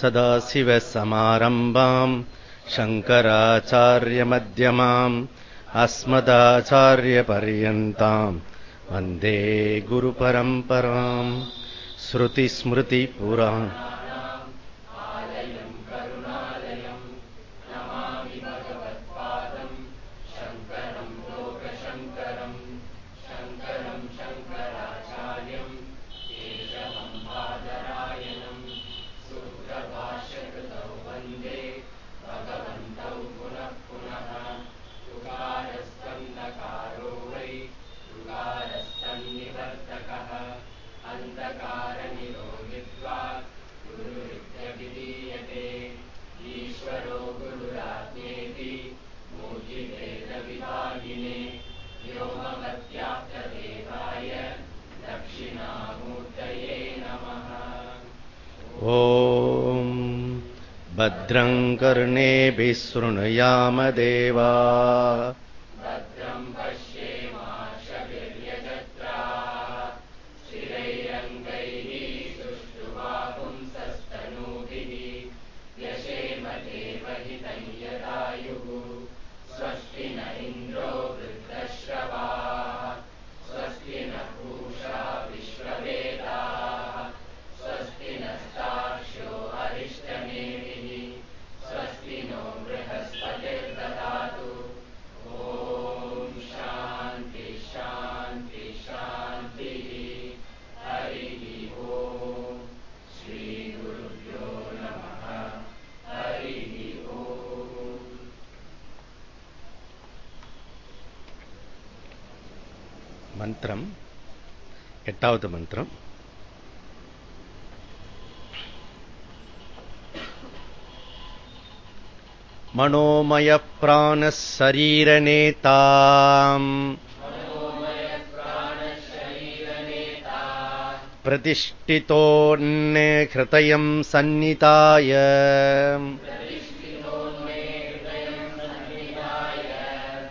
सदाशिवसमारम्भाम् शङ्कराचार्यमध्यमाम् अस्मदाचार्यपर्यन्ताम् वन्दे गुरुपरम्पराम् श्रुतिस्मृतिपुरा कर्णेभिः शृणुयाम देवा எட்டாவது மந்திரம் மனோமய பிராண சரீரநேதாம் प्रतिष्ठितोऽन्ने हृदयम् सन्निधाय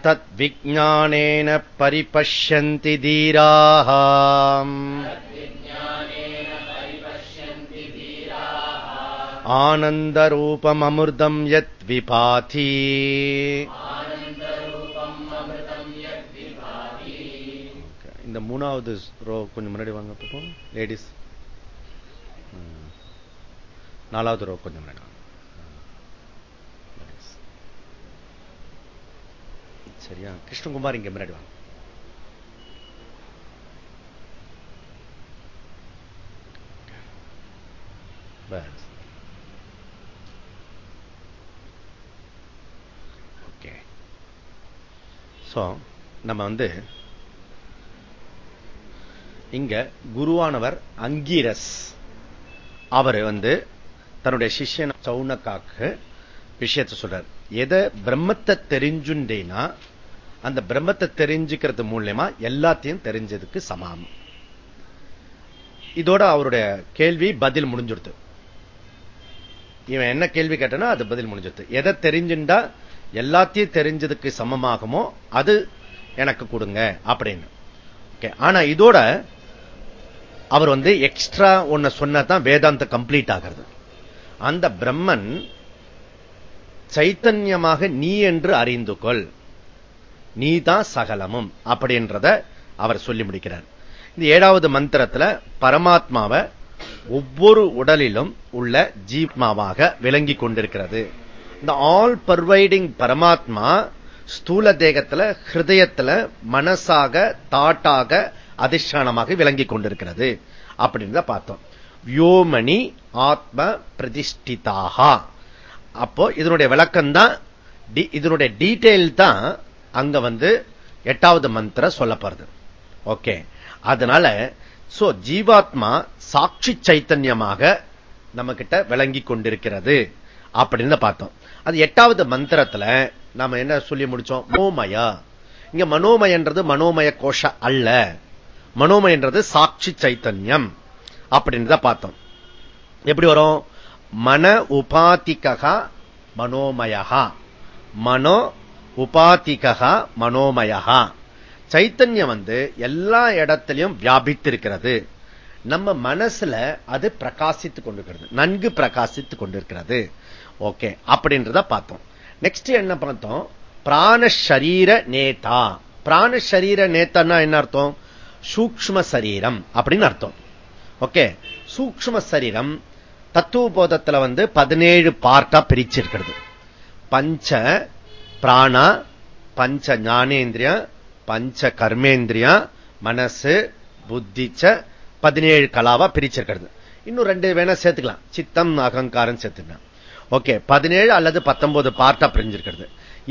तद्विज्ञानेन परिपश्यन्ति धीराः ஆனந்தரூபமமிர்தம் யத் விபாதி இந்த மூணாவது ரோ கொஞ்சம் முன்னாடி வாங்க பார்ப்போம் லேடிஸ் நாலாவது ரோ கொஞ்சம் முன்னாடி சரியா? கிருஷ்ணகுமார் இங்க முன்னாடி வாங்க. ஓகே. சோ நம்ம வந்து இங்க குருவானவர் அங்கீரஸ். அவர் வந்து தன்னுடைய சிஷ்யன் சவுனக்காக்கு விஷயத்தை சொல்றார். எதை பிரம்மத்தை தெரிஞ்சுண்டேனா அந்த பிரம்மத்தை தெரிஞ்சுக்கிறது மூலியமா எல்லாத்தையும் தெரிஞ்சதுக்கு சமம். இதோட அவருடைய கேள்வி பதில் முடிஞ்சிருது இவன் என்ன கேள்வி கேட்டனா அது பதில் முடிஞ்சுடுது எதை தெரிஞ்சுண்டா எல்லாத்தையும் தெரிஞ்சதுக்கு சமமாகுமோ அது எனக்கு கொடுங்க அப்படின்னு. ஆனா இதோட அவர் வந்து எக்ஸ்ட்ரா ஒன்ன சொன்னதான் வேதாந்த கம்ப்ளீட் ஆகிறது. அந்த பிரம்மன் சைத்தன்யமாக நீ என்று அறிந்து கொள். நீ தான் சகலமும் அப்படின்றத அவர் சொல்லி முடிக்கிறார். இந்த ஏழாவது மந்திரத்துல பரமாத்மாவை ஒவ்வொரு உடலிலும் உள்ள ஜீப்மாவாக விளங்கி கொண்டிருக்கிறது. இந்த ஆல் பர்வைடிங் பரமாத்மா ஸ்தூல தேகத்துல ஹிருதயத்துல மனசாக தாட்டாக அதிஷ்டானமாக விளங்கி கொண்டிருக்கிறது. அப்படின்றத பார்த்தோம். வியோமணி ஆத்ம பிரதிஷ்டிதாக அப்போ இதனுடைய விளக்கம் தான் இதனுடைய டீட்டெயில் தான் அங்க வந்து எட்டாவது மந்திர சொல்லப்படுது. ஓகே அதனால சோ ஜீவாத்மா சாட்சி சைத்தன்யமாக நம்ம கிட்ட விளங்கி கொண்டிருக்கிறது அப்படின்னு பார்த்தோம். அது எட்டாவது மந்திரத்துல நாம என்ன சொல்லி முடிச்சோம்? மனோமய. இங்க மனோமயன்றது மனோமய கோஷ அல்ல. மனோமயன்றது சாட்சி சைத்தன்யம் அப்படின்னு பார்த்தோம். எப்படி வரும்? மன உபாதிகா மனோமயா மனோ உபாதிகா மனோமயா சைத்தன்யம் வந்து எல்லா இடத்திலையும் வியாபித்திருக்கிறது. நம்ம மனசுல அது பிரகாசித்துக் கொண்டிருக்கிறது. நன்கு பிரகாசித்துக் கொண்டிருக்கிறது. ஓகே அப்படின்றத பார்த்தோம். நெக்ஸ்ட் என்ன பார்த்தோம்? பிராண நேதா. பிராண சரீர நேத்தான்னா என்ன அர்த்தம்? சூக்ம சரீரம் அப்படின்னு அர்த்தம். ஓகே சூக்ம சரீரம் தத்துவ போதத்துல வந்து பதினேழு பார்ட்டா பிரிச்சிருக்கிறது. பஞ்ச பிராணா பஞ்ச ஞானேந்திரியா பஞ்ச கர்மேந்திரியா மனசு புத்திச்ச பதினேழு கலாவா பிரிச்சிருக்கிறது. இன்னும் ரெண்டு வேணா சேர்த்துக்கலாம். சித்தம் அகங்காரம் சேர்த்துக்கலாம். ஓகே பதினேழு அல்லது பத்தொன்பது பார்ட்டா பிரிஞ்சிருக்கிறது.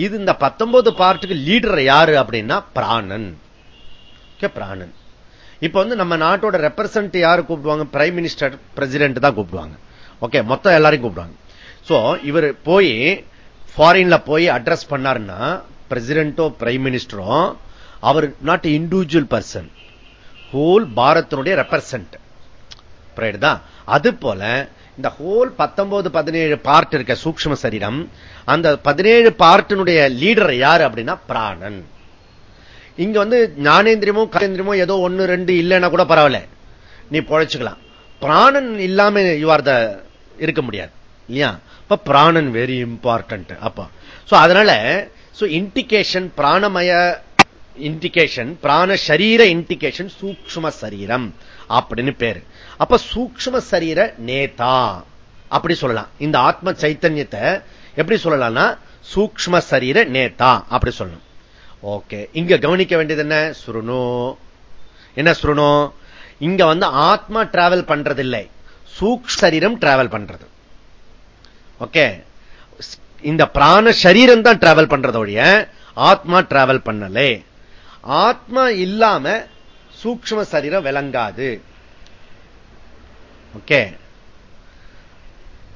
இது இந்த பத்தொன்பது பார்ட்டுக்கு லீடர் யாரு அப்படின்னா பிராணன். பிராணன். இப்ப வந்து நம்ம நாட்டோட ரெப்ரசன்ட் யாரு கூப்பிடுவாங்க? பிரைம் மினிஸ்டர் பிரசிடென்ட் தான் கூப்பிடுவாங்க. ஓகே மொத்தம் எல்லாரையும் கூப்பிடுவாங்க. சோ இவர் போய் ஃபாரின்ல போய் அட்ரஸ் பண்ணாருன்னா பிரசிடென்டோ பிரைம் மினிஸ்டரோ அவர் நாட் இண்டிவிஜுவல் பர்சன் ஹோல் பாரத்தினுடைய ரெப்ரசன்ட் தான்? அது போல இந்த ஹோல் பத்தொன்பது பதினேழு பார்ட் இருக்க சூக்ம சரீரம் அந்த பதினேழு பார்ட்டினுடைய லீடர் யாரு அப்படின்னா பிராணன். இங்க வந்து ஞானேந்திரியமோ கலேந்திரமோ ஏதோ ஒன்னு ரெண்டு இல்லைன்னா கூட பரவாயில்ல. நீ பொழைச்சுக்கலாம். பிராணன் இல்லாம ஆர் த இருக்க முடியாது. இல்லையா? இப்ப பிராணன் வெரி இம்பார்ட்டன்ட் அப்ப அதனால இண்டிகேஷன் பிராணமய இண்டிகேஷன் பிராண சரீர இண்டிகேஷன் சூக்ம சரீரம் அப்படின்னு பேரு. அப்ப சூக்ம சரீர நேதா. அப்படி சொல்லலாம். இந்த ஆத்ம சைத்தன்யத்தை எப்படி சொல்லலாம்னா சூக்ம சரீர நேதா அப்படி சொல்லணும். ஓகே. இங்க கவனிக்க வேண்டியது என்ன? சுருணு. என்ன சுருணு? இங்க வந்து ஆத்மா டிராவல் பண்றது இல்லை சூக் சரீரம் டிராவல் பண்றது. ஓகே. இந்த பிராண சரீரம் தான் டிராவல் பண்றது ஒழிய ஆத்மா டிராவல் பண்ணலே. ஆத்மா இல்லாம சூக்ம சரீரம் விளங்காது. ஓகே.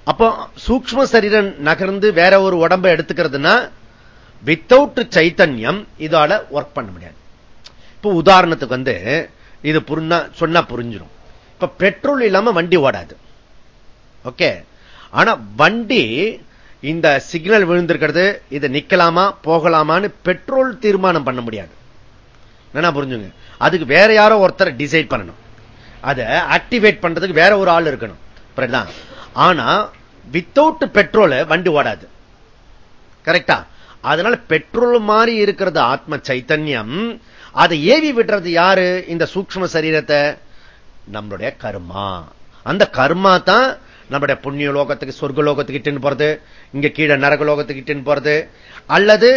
அப்போ சூக்ம சரீரம் நகர்ந்து வேற ஒரு உடம்பை எடுத்துக்கிறதுனா வித்தவுட் சைத்தன்யம் இதால ஒர்க் பண்ண முடியாது. இப்ப உதாரணத்துக்கு வந்து இது சொன்னா புரிஞ்சிடும் இப்ப பெட்ரோல் இல்லாம வண்டி ஓடாது. ஓகே. ஆனா வண்டி இந்த சிக்னல் விழுந்திருக்கிறது இது நிக்கலாமா போகலாமான்னு பெட்ரோல் தீர்மானம் பண்ண முடியாது. என்ன புரிஞ்சுங்க. அதுக்கு வேற யாரோ ஒருத்தர் டிசைட் பண்ணணும். அதை ஆக்டிவேட் பண்றதுக்கு வேற ஒரு ஆள் இருக்கணும். ஆனா வித்தவுட் பெட்ரோல் வண்டி ஓடாது. கரெக்டா அதனால பெட்ரோல் மாதிரி இருக்கிறது ஆத்ம சைத்தன்யம். அதை ஏவி விடுறது யாரு? இந்த சூக்ம சரீரத்தை? நம்மளுடைய கர்மா. அந்த கர்மா தான் நம்முடைய புண்ணிய லோகத்துக்கு சொர்க்க லோகத்துக்கு போறது இங்க கீழே நரக லோகத்துக்கு போறது அல்லது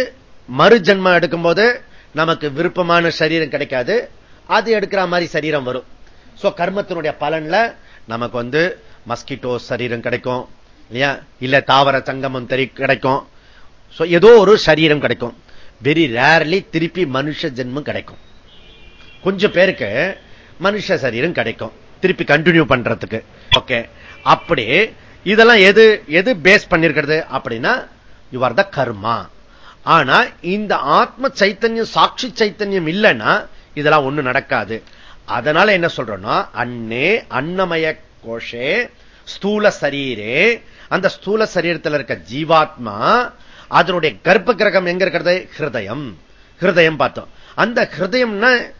மறு ஜென்மம் எடுக்கும்போது நமக்கு விருப்பமான சரீரம் கிடைக்காது அது எடுக்கிற மாதிரி சரீரம் வரும். சோ கர்மத்தினுடைய பலன்ல நமக்கு வந்து மஸ்கிட்டோ சரீரம் கிடைக்கும் இல்லையா? இல்ல தாவர சங்கமம் தெரி கிடைக்கும். ஏதோ ஒரு சரீரம் கிடைக்கும். வெரி ரேர்லி திருப்பி மனுஷ ஜென்மம் கிடைக்கும். கொஞ்சம் பேருக்கு மனுஷ சரீரம் கிடைக்கும். திருப்பி கண்டினியூ பண்றதுக்கு. ஓகே அப்படி இதெல்லாம் எது எது பேஸ் பண்ணிருக்கிறது அப்படின்னா யுவர் த கர்மா ஆனா இந்த ஆத்ம சைத்தன்யம் சாட்சி சைத்தன்யம் இல்லைன்னா இதெல்லாம் ஒண்ணு நடக்காது. அதனால என்ன சொல்றோம்னா அன்னே அன்னமய கோஷே ஸ்தூல சரீரே. அந்த ஸ்தூல சரீரத்தில் இருக்க ஜீவாத்மா அதனுடைய கர்ப்ப கிரகம் எங்க இருக்கிறது? ஹிருதயம். ஹிருதயம் பார்த்தோம். அந்த ஹிருதயம்னா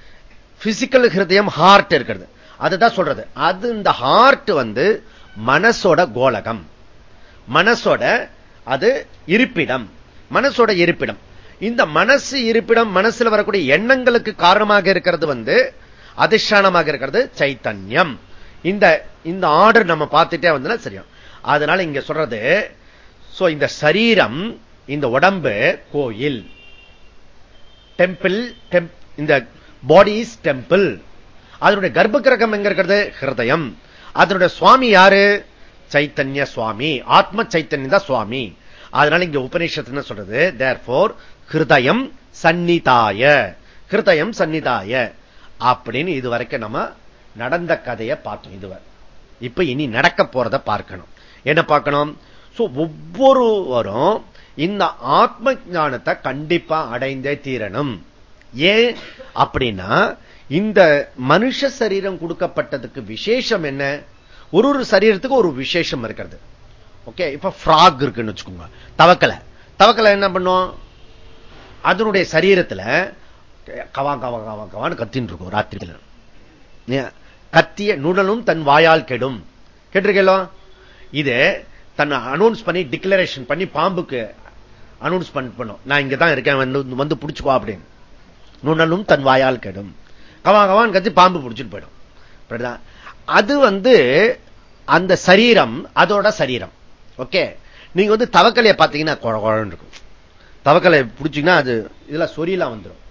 பிசிக்கல் ஹிருதயம் ஹார்ட் இருக்கிறது. அதுதான் சொல்றது. அது இந்த ஹார்ட் வந்து மனசோட கோலகம். மனசோட அது இருப்பிடம். மனசோட இருப்பிடம். இந்த மனசு இருப்பிடம் மனசுல வரக்கூடிய எண்ணங்களுக்கு காரணமாக இருக்கிறது வந்து அதிஷ்டானமாக இருக்கிறது சைத்தன்யம். இந்த இந்த ஆர்டர் நம்ம பார்த்துட்டே வந்தா சரியா? அதனால இங்க சொல்றது இந்த சரீரம் இந்த உடம்பு கோயில். டெம்பிள் இந்த பாடி இஸ் டெம்பிள் அதனுடைய கர்ப்ப கிரகம் எங்க இருக்கிறது? ஹிருதயம். அதனுடைய சுவாமி யாரு? சைத்தன்ய சுவாமி. ஆத்ம சைத்தன்யம் தான் சுவாமி. அதனால இங்க உபநிஷத்து சொல்றது? தேர்போர் ஹிருதயம் சந்நிதாய. ஹிருதயம் சந்நிதாய. அப்படின்னு இதுவரைக்கும் நம்ம நடந்த கதையை பார்த்தோம் இதுவரை. இப்ப இனி நடக்க போறத பார்க்கணும். என்ன பார்க்கணும்? ஒவ்வொருவரும் இந்த ஆத்ம ஞானத்தை கண்டிப்பா அடைந்தே தீரணும். ஏன்? அப்படின்னா இந்த மனுஷ சரீரம் கொடுக்கப்பட்டதுக்கு விசேஷம் என்ன? ஒரு ஒரு சரீரத்துக்கு ஒரு விசேஷம் இருக்கிறது. ஓகே இப்ப ஃப்ராக் இருக்குன்னு வச்சுக்கோங்க. தவக்கலை. தவக்கலை என்ன பண்ணும்? அதனுடைய சரீரத்தில் கவா கவா கவா கவான்னு கத்தின்னு இருக்கும் ராத்திரியில். கத்திய நுடலும் தன் வாயால் கெடும். கேட்டிருக்கோ இது தன்னை அனௌன்ஸ் பண்ணி டிக்ளரேஷன் பண்ணி பாம்புக்கு அனௌன்ஸ் பண்ணும் நான் இங்க தான் இருக்கேன் வந்து வந்து பிடிச்சுக்கோ அப்படின்னு. நுணலும் தன் வாயால் கெடும். கவா கவான் கத்தி பாம்பு பிடிச்சிட்டு போயிடும். அது வந்து அந்த சரீரம் அதோட சரீரம். ஓகே? நீங்க வந்து தவக்கலையை பார்த்தீங்கன்னா குழன்னு இருக்கும். தவக்கலை பிடிச்சிங்கன்னா அது இதெல்லாம் சொரியெல்லாம் வந்துடும்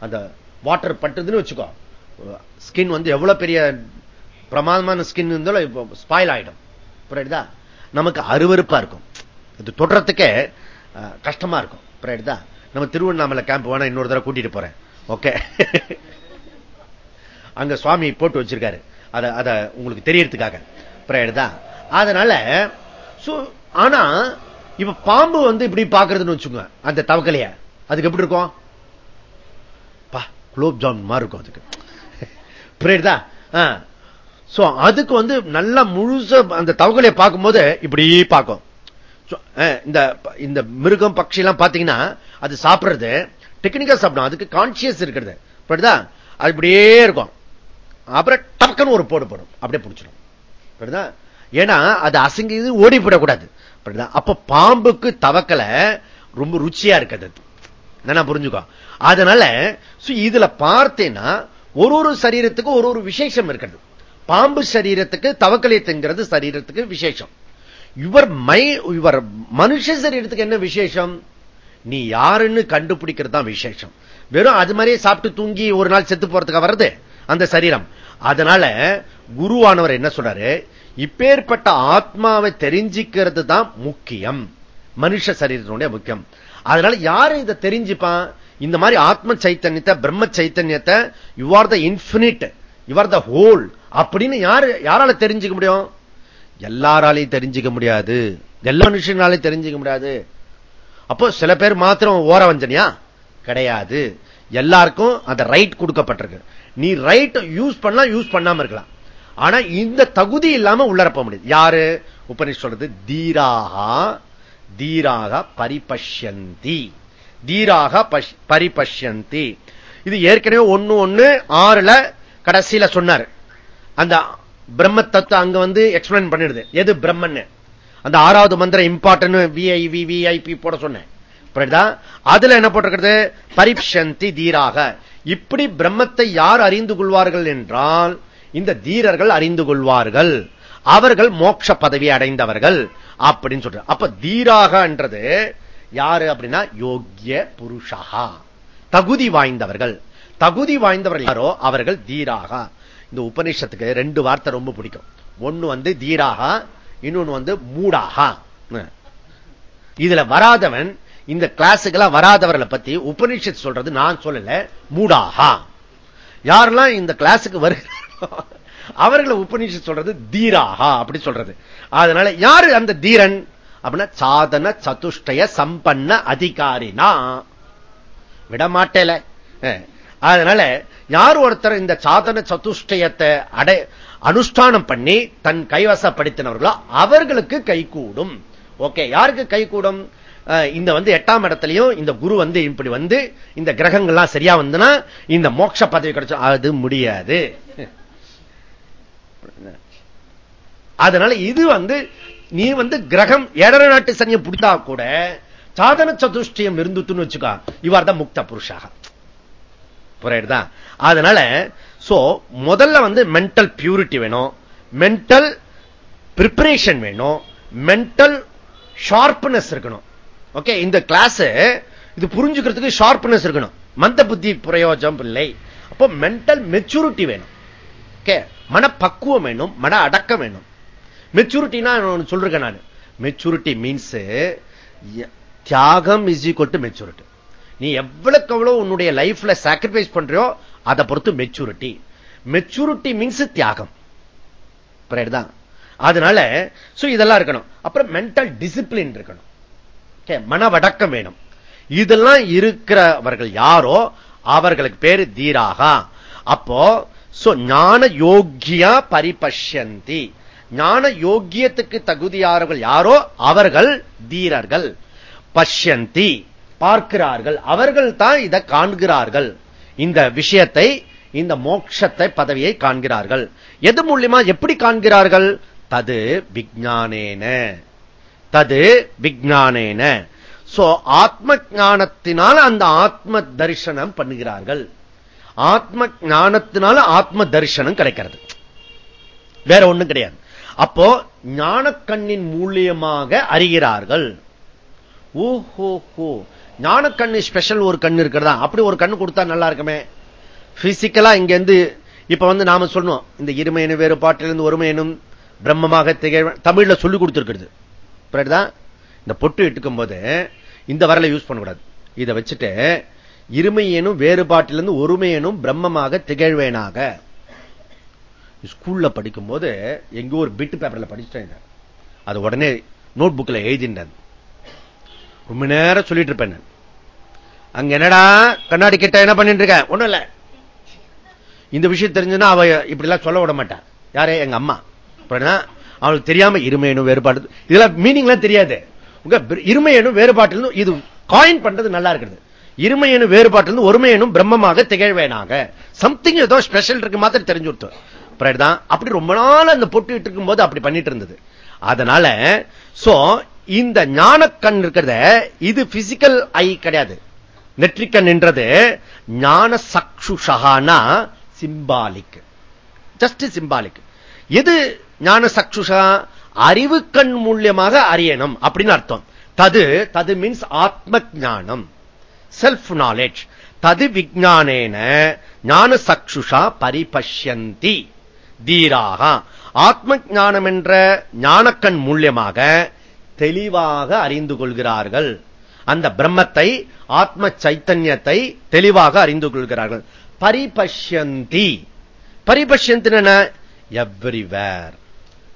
அந்த வாட்டர் பட்டுதுன்னு வச்சுக்கோ. ஸ்கின் வந்து எவ்வளவு பெரிய பிரமாதமான ஸ்கின் இருந்தாலும் இப்போ ஸ்பாயில் ஆயிடும். புரியுதா? நமக்கு அருவறுப்பா இருக்கும். இது தொடரத்துக்கே கஷ்டமா இருக்கும். புரியுதா? நம்ம திருவண்ணாமலை கேம்ப் வேணா இன்னொரு தடவை கூட்டிட்டு போறேன். ஓகே? அங்க சுவாமி போட்டு வச்சிருக்காரு. அத அத உங்களுக்கு தெரியறதுக்காக. புரியுதா அதனால ஆனா இப்ப பாம்பு வந்து இப்படி பாக்குறதுன்னு வச்சுக்கோங்க அந்த தவக்கலைய. அதுக்கு எப்படி இருக்கும்? பா குலோப் ஜாமுன் மாதிரி இருக்கும் அதுக்கு. புரியுதா அதுக்கு வந்து நல்லா முழுச அந்த தவக்கலையை பார்க்கும்போது இப்படி பார்க்கும். இந்த இந்த மிருகம் பட்சி எல்லாம் பாத்தீங்கன்னா அது சாப்பிடுறது டெக்னிக்கா சாப்பிடும். அதுக்கு கான்சியஸ் இருக்கிறது. புரியுதா? அது இப்படியே இருக்கும். அப்புறம் டக்குன்னு ஒரு போடு போடும். அப்படியே பிடிச்சிடும். புரியுதா? ஏன்னா அது அசங்கி ஓடி போடக்கூடாது அப்ப பாம்புக்கு தவக்கலை ரொம்ப ருச்சியா இருக்கிறது. என்ன புரிஞ்சுக்கோ. அதனால இதுல பார்த்தேன்னா ஒரு ஒரு சரீரத்துக்கு ஒரு ஒரு விசேஷம் இருக்கிறது. பாம்பு சரீரத்துக்கு தவக்கலை சரீரத்துக்கு விசேஷம். இவர் மை இவர் மனுஷ சரீரத்துக்கு என்ன விசேஷம்? நீ யாருன்னு கண்டுபிடிக்கிறது தான் விசேஷம். வெறும் அது மாதிரியே சாப்பிட்டு தூங்கி ஒரு நாள் செத்து போறதுக்கு வர்றது? அந்த சரீரம். அதனால குருவானவர் என்ன சொல்றாரு? இப்பேற்பட்ட ஆத்மாவை தெரிஞ்சுக்கிறது தான் முக்கியம். மனுஷ சரீரத்தினுடைய முக்கியம். அதனால யாரு இதை தெரிஞ்சுப்பான்? இந்த மாதிரி ஆத்ம சைத்தன்யத்தை பிரம்ம சைத்தன்யத்தை you are the infinite you are the whole அப்படின்னு யாரு யாரால தெரிஞ்சுக்க முடியும்? எல்லாராலையும் தெரிஞ்சுக்க முடியாது. எல்லா மனுஷனாலையும் தெரிஞ்சுக்க முடியாது. அப்போ சில பேர் மாத்திரம் ஓர வஞ்சனையா கிடையாது. எல்லாருக்கும் அந்த ரைட் கொடுக்கப்பட்டிருக்கு. நீ ரைட் யூஸ் பண்ணலாம் யூஸ் பண்ணாம இருக்கலாம். ஆனா இந்த தகுதி இல்லாம உள்ளரப்ப முடியாது. யாரு? உபனிஷ் சொல்றது தீராகா தீராக பரிபஷ்யந்தி. தீராக பரிபஷ்யந்தி. இது ஏற்கனவே ஒன்னு ஒண்ணு ஆறுல கடைசியில சொன்னார். அந்த பிரம்ம தத்துவம் அங்க வந்து எக்ஸ்பிளைன் பண்ணிடுது. எது பிரம்மன் அந்த ஆறாவது மந்திரம் இம்பார்ட்டன் விஐவி விஐபி போட சொன்னேன். அதுல என்ன போட்டிருக்கிறது? பரிப்ஷந்தி தீராக. இப்படி பிரம்மத்தை யார் அறிந்து கொள்வார்கள் என்றால் இந்த தீரர்கள் அறிந்து கொள்வார்கள். அவர்கள் மோட்ச பதவி அடைந்தவர்கள் அப்படின்னு சொல்ற அப்ப தீராகன்றது யாரு அப்படின்னா? யோக்கிய புருஷகா தகுதி வாய்ந்தவர்கள். தகுதி வாய்ந்தவர்கள் யாரோ? அவர்கள் தீராக. இந்த உபநிஷத்துக்கு ரெண்டு வார்த்தை ரொம்ப பிடிக்கும். ஒன்னு வந்து தீராக இன்னொன்னு வந்து மூடாக. இதுல வராதவன் இந்த கிளாஸுக்கெல்லாம் வராதவர்களை பத்தி உபநிஷத் சொல்றது நான் சொல்லல மூடாகா. யாரெல்லாம் இந்த கிளாஸுக்கு வருகிறாரோ அவர்களை உபநிஷத் சொல்றது தீராகா அப்படி சொல்றது. அதனால யாரு அந்த தீரன்? அப்படின்னா சாதன சதுஷ்டய சம்பன்ன அதிகாரினா. விடமாட்டேல. அதனால யார் ஒருத்தர் இந்த சாதன சதுஷ்டயத்தை அடை அனுஷ்டானம் பண்ணி தன் கைவசப்படுத்தினவர்களோ அவர்களுக்கு கைகூடும். ஓகே யாருக்கு கைகூடும்? இந்த வந்து எட்டாம் இடத்துலயும் இந்த குரு வந்து இப்படி வந்து இந்த கிரகங்கள்லாம் சரியா வந்துன்னா இந்த மோட்ச பதவி கிடைச்சோம் அது முடியாது. அதனால இது வந்து நீ வந்து கிரகம் ஏழரை நாட்டு சனியை பிடித்தா கூட சாதன சதுஷ்டியம் இருந்துட்டுன்னு வச்சுக்கா இவர் தான் முக்த புருஷாக. புரியுதா? அதனால சோ முதல்ல வந்து மென்டல் பியூரிட்டி வேணும் மென்டல் பிரிப்பரேஷன் வேணும் மென்டல் ஷார்ப்னஸ் இருக்கணும். ஓகே இந்த கிளாஸ் இது புரிஞ்சுக்கிறதுக்கு ஷார்ப்னஸ் இருக்கணும். மந்த புத்தி பிரயோஜனம் இல்லை. அப்போ மென்டல் மெச்சூரிட்டி வேணும். ஓகே மனப்பக்குவம் வேணும் மன அடக்கம் வேணும். மெச்சூரிட்டினா சொல்றேன் நான். மெச்சூரிட்டி மீன்ஸ் தியாகம் இஸ் ஈக்குவல் டு மெச்சூரிட்டி நீ எவ்வளவுக்கு எவ்வளவு உன்னுடைய லைஃப்ல சாக்ரிஃபைஸ் பண்றியோ அதை பொறுத்து மெச்சூரிட்டி மெச்சூரிட்டி மீன்ஸ் தியாகம். தான்? அதனால இதெல்லாம் இருக்கணும். அப்புறம் மென்டல் டிசிப்ளின் இருக்கணும். மனவடக்கம் வேணும். இதெல்லாம் இருக்கிறவர்கள் யாரோ அவர்களுக்கு பேரு தீராகா. அப்போ ஞான யோகியா பரிபஷ்யந்தி. ஞான யோக்கியத்துக்கு தகுதியானவர்கள் யாரோ அவர்கள் தீரர்கள். பஷ்யந்தி பார்க்கிறார்கள். அவர்கள் தான் இதை காண்கிறார்கள். இந்த விஷயத்தை இந்த மோட்சத்தை பதவியை காண்கிறார்கள். எது மூலியமா எப்படி காண்கிறார்கள்? தது விஜானேன தது விஜானேன சோ ஆத்ம ஞானத்தினால் அந்த ஆத்ம தரிசனம் பண்ணுகிறார்கள். ஆத்ம ஞானத்தினால ஆத்ம தரிசனம் கிடைக்கிறது. வேற ஒண்ணும் கிடையாது. அப்போ ஞானக்கண்ணின் மூலியமாக அறிகிறார்கள். ஓஹோ ஹோ ஞானக்கண்ணு ஸ்பெஷல் ஒரு கண்ணு இருக்கிறதா? அப்படி ஒரு கண்ணு கொடுத்தா நல்லா இருக்குமே? பிசிக்கலா இங்க இருந்து இப்ப வந்து நாம சொல்லணும் இந்த இருமையனு வேறுபாட்டிலிருந்து ஒருமையனும் பிரம்மமாக திகழ் தமிழ்ல சொல்லி கொடுத்திருக்கிறது. இந்த பொட்டு இட்டுக்கும் போது இந்த வரலை யூஸ் பண்ணக்கூடாது. இதை வச்சுட்டு இருமையனும் வேறுபாட்டிலிருந்து ஒருமையனும் பிரம்மமாக திகழ்வேனாக. ஸ்கூல்ல படிக்கும் போது எங்கோ ஒரு பிட்டு பேப்பர்ல படிச்சுட்டேன் அது உடனே நோட் புக்ல எழுதிண்டது ரொம்ப நேரம் சொல்லிட்டு இருப்பேன் அங்க என்னடா கண்ணாடி கிட்ட என்ன பண்ணிட்டு இருக்க? ஒண்ணும் இல்ல. இந்த விஷயம் தெரிஞ்சுன்னா அவ இப்படி எல்லாம் சொல்ல விட மாட்டான் யாரே? எங்க அம்மா. அவளுக்கு தெரியாம இருமையனும் வேறுபாடு. இதெல்லாம் மீனிங் எல்லாம் தெரியாது. உங்க இருமையனும் வேறுபாட்டில் இது காயின் பண்றது நல்லா இருக்குது. இருமையனும் வேறுபாட்டிலிருந்து ஒருமையனும் பிரம்மமாக திகழ்வேனாக. சம்திங் ஏதோ ஸ்பெஷல் இருக்கு மாதிரி தெரிஞ்சு கொடுத்தோம் அப்படி ரொம்ப நாள் அந்த பொட்டிட்டு இருக்கும் போது அப்படி பண்ணிட்டு இருந்தது. அதனால சோ இந்த ஞான கண் இருக்கிறத இது பிசிக்கல் ஐ கிடையாது. நெற்றிக்கண் என்றது ஞான சக்ஷுஷகானா சிம்பாலிக் ஜஸ்ட் சிம்பாலிக் எது ஞான சக்ஷுஷா அறிவு கண் மூலியமாக அறியணும் அப்படின்னு அர்த்தம். தது தது மீன்ஸ் ஆத்ம ஜானம் செல்ஃப் நாலேஜ் தது விஜானேன ஞான சக்ஷுஷா பரிபஷ்யந்தி தீராக. ஆத்ம ஞானம் என்ற ஞானக்கண் மூலியமாக தெளிவாக அறிந்து கொள்கிறார்கள். அந்த பிரம்மத்தை ஆத்ம சைத்தன்யத்தை தெளிவாக அறிந்து கொள்கிறார்கள். பரிபஷ்யந்தி. பரிபஷ்யந்தின எவ்ரிவேர்.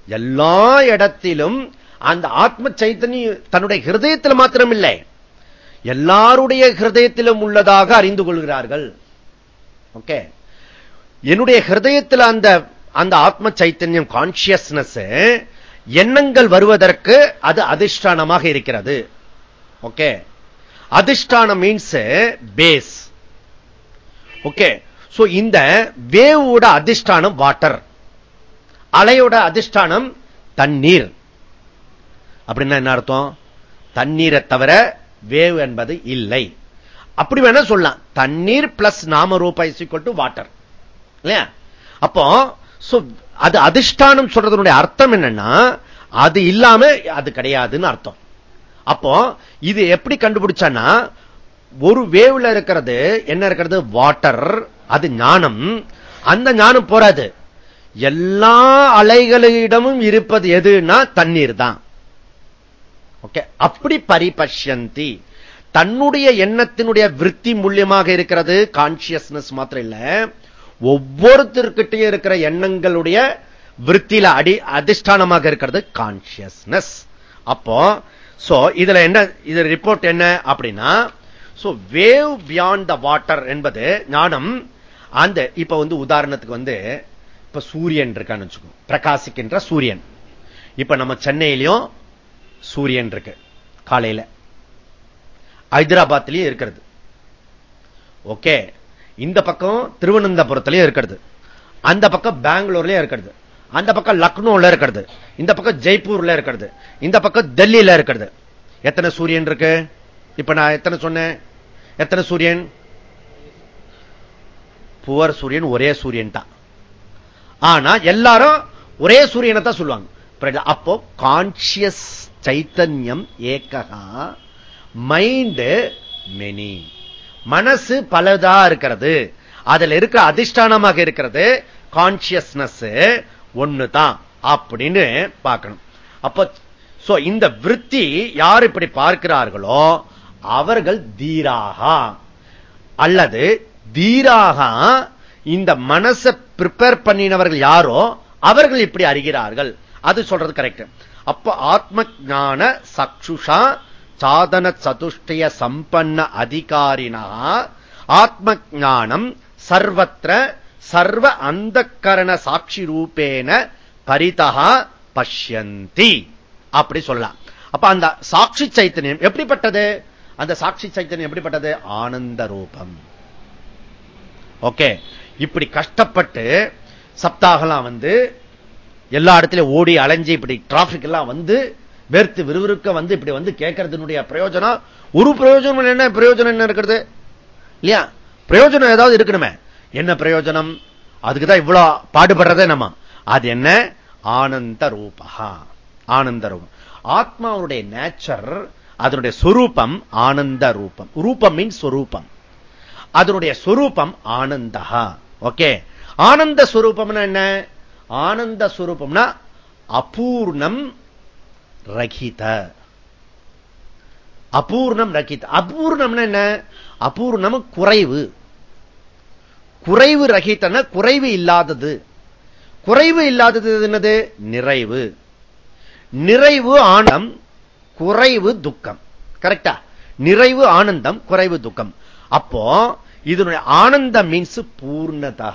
எல்லா இடத்திலும் அந்த ஆத்ம சைத்தன்யம் தன்னுடைய ஹிருதயத்தில் மாத்திரம் இல்லை எல்லாருடைய ஹிருதயத்திலும் உள்ளதாக அறிந்து கொள்கிறார்கள். ஓகே? என்னுடைய ஹிருதயத்தில் அந்த அந்த ஆத்ம சைத்தன்யம் கான்சியஸ்னஸ் எண்ணங்கள் வருவதற்கு அது அதிஷ்டானமாக இருக்கிறது. ஓகே? அதிஷ்டானம் மீன்ஸ் பேஸ் ஓகே? சோ இந்த வேவோட அதிஷ்டானம் வாட்டர் அலையோட அதிஷ்டானம் தண்ணீர். அப்படின்னா என்ன அர்த்தம்? தண்ணீரை தவிர வேவ் என்பது இல்லை. அப்படி வேணா சொல்லலாம். தண்ணீர் பிளஸ் நாம ரூபாய் டு வாட்டர் இல்லையா? அப்போ அது அதிஷ்டானம் சொல்றதனுடைய அர்த்தம் என்னன்னா அது இல்லாம அது கிடையாதுன்னு அர்த்தம். அப்போ இது எப்படி கண்டுபிடிச்சான்னா ஒரு வேவ்ல இருக்கிறது என்ன இருக்கிறது? வாட்டர் அது ஞானம். அந்த ஞானம் போறாது. எல்லா அலைகளிடமும் இருப்பது எதுனா தண்ணீர் தான் ஓகே அப்படி பரிபஷ்யந்தி. தன்னுடைய எண்ணத்தினுடைய விற்பி மூலியமாக இருக்கிறது கான்சியஸ்னஸ் மாத்திரம் இல்ல. ஒவ்வொருத்தருக்கிட்டையும் இருக்கிற எண்ணங்களுடைய விற்த்தியில அடி அதிஷ்டானமாக இருக்கிறது கான்சியஸ்னஸ் அப்போ சோ இதுல என்ன இது ரிப்போர்ட் என்ன அப்படின்னா so wave beyond the water என்பது ஞானம் அந்த இப்ப வந்து உதாரணத்துக்கு வந்து இப்ப சூரியன் இருக்கான்னு வச்சுக்கோ. பிரகாசிக்கின்ற சூரியன். இப்ப நம்ம சென்னையிலையும் சூரியன் இருக்கு காலையில. ஹைதராபாத்லயும் இருக்கிறது. ஓகே. இந்த பக்கம் திருவனந்தபுரத்திலயும் இருக்கிறது. அந்த பக்கம் பெங்களூர்லயும் இருக்கிறது. அந்த பக்கம் லக்னோல இருக்கிறது. இந்த பக்கம் ஜெய்ப்பூர்ல இருக்கிறது. இந்த பக்கம் டெல்லியில இருக்கிறது. எத்தனை சூரியன் இருக்கு? இப்ப நான் எத்தனை சொன்னேன்? எத்தனை சூரியன்? புவர் சூரியன் ஒரே சூரியன் தான். ஆனா எல்லாரும் ஒரே சூரியனை தான் சொல்லுவாங்க அப்போ கான்சியஸ் சைத்தன்யம் ஏக்ககா மைண்டு மெனி மனசு பலதா இருக்கிறது. அதுல இருக்கிற அதிஷ்டானமாக இருக்கிறது கான்சியஸ்னஸ் ஒண்ணுதான் அப்படின்னு பார்க்கணும். அப்ப இந்த விற்பி யார் இப்படி பார்க்கிறார்களோ அவர்கள் தீராகா. அல்லது தீராகா இந்த மனசை பிரிப்பேர் பண்ணினவர்கள் யாரோ அவர்கள் இப்படி அறிகிறார்கள். அது சொல்றது கரெக்ட் அப்ப ஆத்ம ஜான சக்ஷுஷா சாதன சதுஷ்டய சம்பன்ன அதிகாரினா ஆத்ம ஜானம் சர்வத்திர சர்வ அந்த கரண சாட்சி ரூபேன பரிதா பஷ்யந்தி. அப்படி சொல்லலாம். அப்ப அந்த சாட்சி சைத்தன்யம் எப்படிப்பட்டது? அந்த சாட்சி சைத்தன்யம் எப்படிப்பட்டது? ஆனந்த ரூபம். ஓகே. இப்படி கஷ்டப்பட்டு சப்தாகலாம் வந்து எல்லா இடத்துலயும் ஓடி அலைஞ்சு இப்படி டிராபிக் எல்லாம் வந்து வேர்த்து விறுவிறுக்க வந்து இப்படி வந்து கேட்கறதுனுடைய பிரயோஜனம். ஒரு பிரயோஜனம் என்ன பிரயோஜனம் என்ன இருக்கிறது? இல்லையா? பிரயோஜனம் ஏதாவது இருக்கணுமே. என்ன பிரயோஜனம்? அதுக்குதான் இவ்வளவு பாடுபடுறதே நம்ம. அது என்ன? ஆனந்த ரூபா ஆனந்த ரூபம். ஆத்மாவுடைய நேச்சர் அதனுடைய சொரூபம் ஆனந்த ரூபம். ரூபம் மீன்ஸ் சொரூபம். அதனுடைய சொரூபம் ஆனந்தகா ஓகே. ஆனந்த சுரூபம்னா என்ன? ஆனந்த சுரூபம்னா அபூர்ணம் ரகித. அபூர்ணம் ரகித. அபூர்ணம்னா என்ன? அபூர்ணம் குறைவு. குறைவு ரகித்தன குறைவு இல்லாதது. குறைவு இல்லாதது என்னது? நிறைவு. நிறைவு ஆனந்தம் குறைவு துக்கம். கரெக்டா? நிறைவு ஆனந்தம் குறைவு துக்கம். அப்போ இதனுடைய ஆனந்தம் மீன்ஸ் பூர்ணதா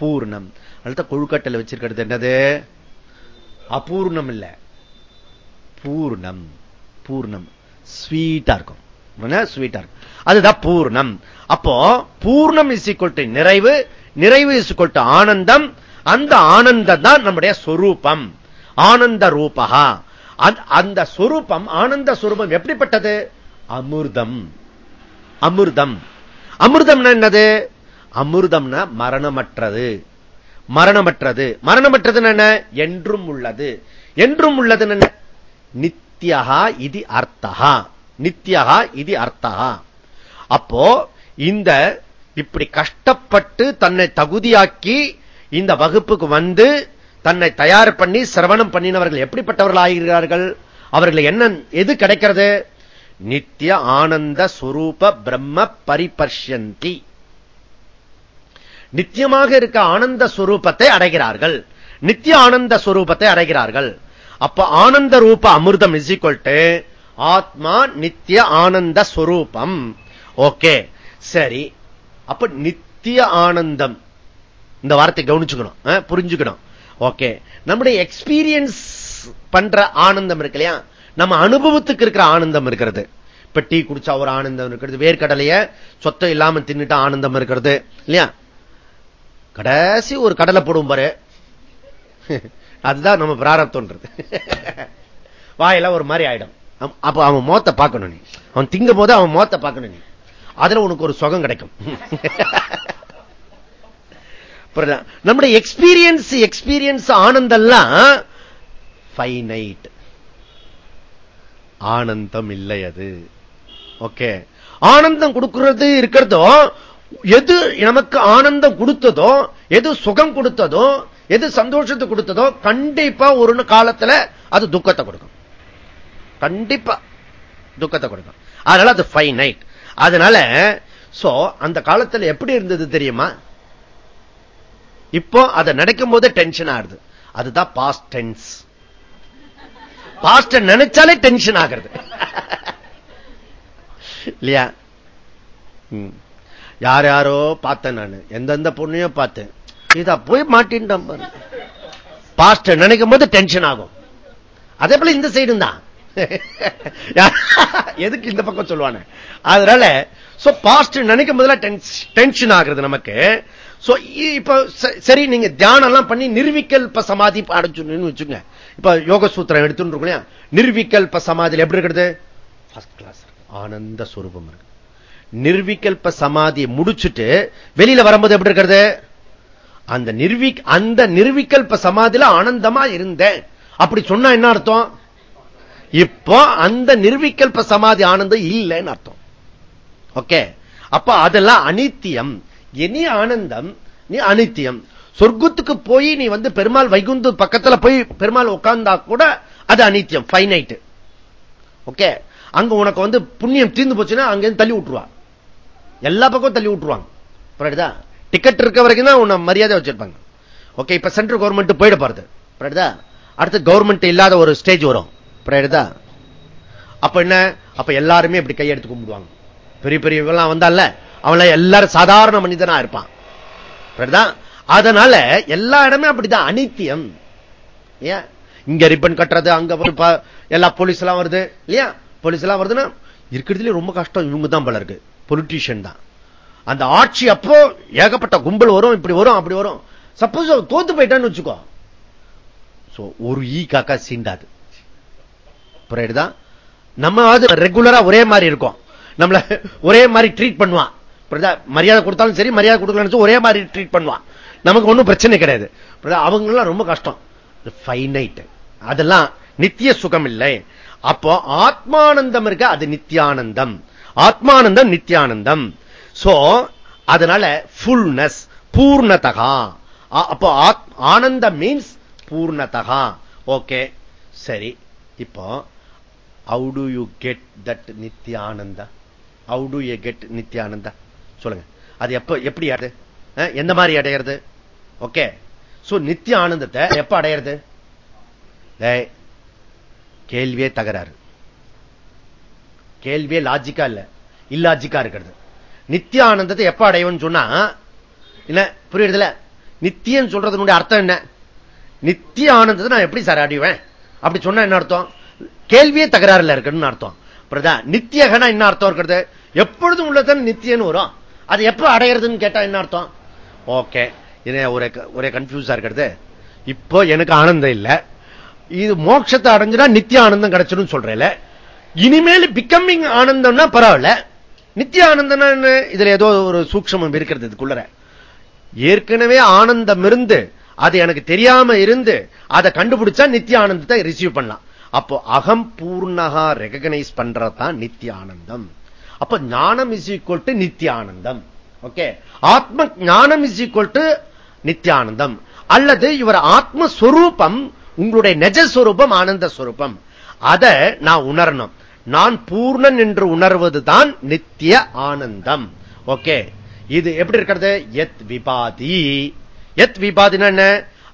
பூர்ணம். அடுத்த கொழுக்கட்டில் வச்சிருக்கிறது என்னது? அபூர்ணம் இல்ல பூர்ணம். பூர்ணம் ஸ்வீட்டா இருக்கும். ஸ்வீட்டா இருக்கும். அதுதான் பூர்ணம். அப்போ பூர்ணம் இஸ் ஈக்குவல் நிறைவு நிறைவு இஸ் ஈக்குவல் ஆனந்தம். அந்த ஆனந்தம் தான் நம்முடைய சொரூபம். ஆனந்த ரூபகா அந்த சொரூபம் ஆனந்த சுரூபம் எப்படிப்பட்டது? அமிர்தம். அமிர்தம். அமிர்தம்னா என்னது? அமிர்தம்னா மரணமற்றது. மரணமற்றது. மரணமற்றது என்ன? என்றும் உள்ளது. என்றும் உள்ளது என்ன? நித்தியகா இது அர்த்தகா நித்தியகா இது அர்த்தகா அப்போ இந்த இப்படி கஷ்டப்பட்டு தன்னை தகுதியாக்கி இந்த வகுப்புக்கு வந்து தன்னை தயார் பண்ணி சிரவணம் பண்ணினவர்கள் எப்படிப்பட்டவர்கள் ஆகிறார்கள் அவர்கள் என்ன எது கிடைக்கிறது? நித்திய ஆனந்த சுரூப பிரம்ம பரிபர்ஷந்தி நித்தியமாக இருக்க ஆனந்த சுரூபத்தை அடைகிறார்கள். நித்திய ஆனந்த சுரூபத்தை அடைகிறார்கள். அப்ப ஆனந்த ரூப அமிர்தம் இஸ் ஆத்மா நித்திய ஆனந்த சுரூபம். ஓகே சரி. அப்ப நித்திய ஆனந்தம். இந்த வார்த்தை கவனிச்சுக்கணும். புரிஞ்சுக்கணும். ஓகே நம்முடைய எக்ஸ்பீரியன்ஸ் பண்ற ஆனந்தம் இருக்கு இல்லையா? நம்ம அனுபவத்துக்கு இருக்கிற ஆனந்தம் இருக்கிறது. இப்ப டீ குடிச்சா ஒரு ஆனந்தம் இருக்கிறது. வேர்க்கடலைய சொத்தம் இல்லாம தின்னுட்டு ஆனந்தம் இருக்கிறது. இல்லையா? கடைசி ஒரு கடலை போடும் பாரு. அதுதான் நம்ம பிராரத்தோன்றது வாயில ஒரு மாதிரி ஆயிடும். அப்ப அவன் மோத்த பார்க்கணும் நீ. அவன் திங்கும் போது அவன் மோத்த பார்க்கணும் நீ. அதுல உனக்கு ஒரு சுகம் கிடைக்கும். நம்முடைய எக்ஸ்பீரியன்ஸ் எக்ஸ்பீரியன்ஸ் ஆனந்தம்லாம் ஃபைனைட் ஆனந்தம் இல்லை அது ஓகே. ஆனந்தம் கொடுக்கிறது இருக்கிறதோ எது நமக்கு ஆனந்தம் கொடுத்ததோ எது சுகம் கொடுத்ததோ எது சந்தோஷத்தை கொடுத்ததோ கண்டிப்பா ஒரு காலத்துல அது துக்கத்தை கொடுக்கும். கண்டிப்பா துக்கத்தை கொடுக்கும். அதனால அது ஃபைனைட் அதனால சோ அந்த காலத்துல எப்படி இருந்தது தெரியுமா? இப்போ அதை நடக்கும் போது டென்ஷன் ஆகுது. அதுதான் பாஸ்ட் டென்ஸ் பாஸ்டர் நினைச்சாலே டென்ஷன் ஆகிறது. இல்லையா? யார் யாரோ பார்த்தேன் நான். எந்தெந்த பொண்ணையும் பார்த்தேன். இதா போய் மாட்டின்ட்டான் பாஸ்டர் நினைக்கும் போது டென்ஷன் ஆகும். அதே போல இந்த சைடும் தான் எதுக்கு இந்த பக்கம் சொல்லுவானு? அதனால பாஸ்ட் நினைக்கும் போதெல்லாம் டென்ஷன் ஆகுறது நமக்கு. இப்ப சரி நீங்க தியானம் எல்லாம் பண்ணி நிர்விக்கல்ப சமாதி அடைச்சுன்னு வச்சுங்க இப்ப யோக சூத்திரம் எடுத்துட்டு நிர்விக்கல்ப சமாதியில் எப்படி இருக்கிறது? ஃபர்ஸ்ட் கிளாஸ் ஆனந்த சுரூபம் இருக்கு. நிர்விகல்ப சமாதியை முடிச்சுட்டு வெளியில வரும்போது எப்படி இருக்கிறது? அந்த நிர்விக் அந்த நிர்விகல்ப சமாதியில ஆனந்தமா இருந்தேன். அப்படி சொன்னா என்ன அர்த்தம்? இப்போ அந்த நிர்விகல்ப சமாதி ஆனந்தம் இல்லைன்னு அர்த்தம். ஓகே அப்ப அதெல்லாம் அனித்தியம். இனி ஆனந்தம் நீ அனித்தியம். சொர்க்கத்துக்கு போய் நீ வந்து பெருமாள் வைகுந்து பக்கத்துல போய் பெருமாள் உட்கார்ந்தா கூட அது அனித்தியம் பைனைட் ஓகே? அங்க உனக்கு வந்து புண்ணியம் தீர்ந்து போச்சுன்னா அங்க தள்ளி விட்டுருவா. எல்லா பக்கம் தள்ளி விட்டுருவாங்க. டிக்கெட் இருக்க வரைக்கும் தான் உன்னை மரியாதை வச்சிருப்பாங்க. ஓகே இப்ப சென்ட்ரல் கவர்மெண்ட் போயிட போறது. புரியுதா? அடுத்து கவர்மெண்ட் இல்லாத ஒரு ஸ்டேஜ் வரும். புரியுதா? அப்ப என்ன? அப்ப எல்லாருமே இப்படி கையெடுத்து கும்பிடுவாங்க. பெரிய பெரியவெல்லாம் வந்தால அவன் எல்லாரும் சாதாரண மனிதனா இருப்பான். அதனால எல்லா இடமே அப்படிதான் அனித்தியம். ஏன் இங்க ரிப்பன் கட்டுறது அங்க எல்லா போலீஸ் எல்லாம் வருது இல்லையா? போலீஸ் எல்லாம் வருதுன்னா இருக்கிறதுல ரொம்ப கஷ்டம் இவங்க தான் பல இருக்கு. பொலிட்டீஷியன் தான். அந்த ஆட்சி அப்போ ஏகப்பட்ட கும்பல் வரும் இப்படி வரும் அப்படி வரும். சப்போஸ் தோத்து போயிட்டான்னு வச்சுக்கோ. ஒரு ஈ காக்கா சீண்டாது புரியுதுதான் நம்ம ரெகுலரா ஒரே மாதிரி இருக்கும். நம்மள ஒரே மாதிரி ட்ரீட் பண்ணுவான். மரியாதை கொடுத்தாலும் சரி மரியாதை கொடுக்கலன்னு ஒரே மாதிரி ட்ரீட் பண்ணுவான். நமக்கு ஒன்றும் பிரச்சனை கிடையாது. அவங்களாம் ரொம்ப கஷ்டம். ஃபைனைட் அதெல்லாம் நித்திய சுகம் இல்லை. அப்போ ஆத்மானந்தம் இருக்க? அது நித்தியானந்தம். ஆத்மானந்தம் நித்தியானந்தம். சோ அதனால ஃபுல்னஸ் பூர்ணதகா. அப்போ ஆனந்த மீன்ஸ் பூர்ணதகா. ஓகே சரி. இப்போ how do you get that Nityanand? How do you get நித்தியானந்த? சொல்லுங்க. அது எப்ப எப்படி எந்த மாதிரி அடையிறது? ஓகே. சோ நித்திய ஆனந்தத்தை எப்ப அடையிறது? கேள்வியே தகராறு. கேள்வியே லாஜிக்கா இல்ல. இல்லாஜிக்கா இருக்கிறது. நித்திய ஆனந்தத்தை எப்ப அடையும் சொன்னா இல்ல புரியுறதுல? நித்தியம் சொல்றதுனுடைய அர்த்தம் என்ன? நித்திய ஆனந்தத்தை நான் எப்படி சார் அடைவேன்? அப்படி சொன்னா என்ன அர்த்தம்? கேள்வியே தகராறுல இருக்குன்னு அர்த்தம். நித்தியகனா என்ன அர்த்தம் இருக்கிறது? எப்பொழுதும் உள்ளதான் நித்தியன்னு வரும். அது எப்ப அடையிறதுன்னு கேட்டா என்ன அர்த்தம்? ஓகே ஒரே ஒரே கன்ஃபியூஸா இருக்கிறது. இப்போ எனக்கு ஆனந்தம் இல்லை. இது மோட்சத்தை அடைஞ்சுனா நித்திய ஆனந்தம் கிடைச்சிடும் சொல்றேன் இனிமேல் பிகமிங் ஆனந்தம்னா பரவாயில்ல. நித்திய ஆனந்தம் இதுல ஏதோ ஒரு சூக்ஷமம் இருக்கிறது இதுக்குள்ள ஏற்கனவே ஆனந்தம் இருந்து அது எனக்கு தெரியாம இருந்து அதை கண்டுபிடிச்சா நித்திய ஆனந்தத்தை ரிசீவ் பண்ணலாம். அப்போ அகம் பூர்ணகா ரெகனைஸ் பண்றதுதான் நித்திய ஆனந்தம். அப்ப ஞானம் இஸ் ஈக்குவல் டு நித்தியானந்தம் ஓகே ஆத்ம ஞானம் இஸ் ஈக்குவல் டு நித்தியானந்தம் அல்லது இவர் ஆத்மஸ்வரூபம் உங்களுடைய நெஜஸ்வரூபம் ஆனந்த ஸ்வரூபம் அதை நான் உணரணும். நான் பூர்ணன் என்று உணர்வதுதான் நித்திய ஆனந்தம். ஓகே இது எப்படி இருக்கிறது? எத் விபாதி. எத் விபாதின என்ன?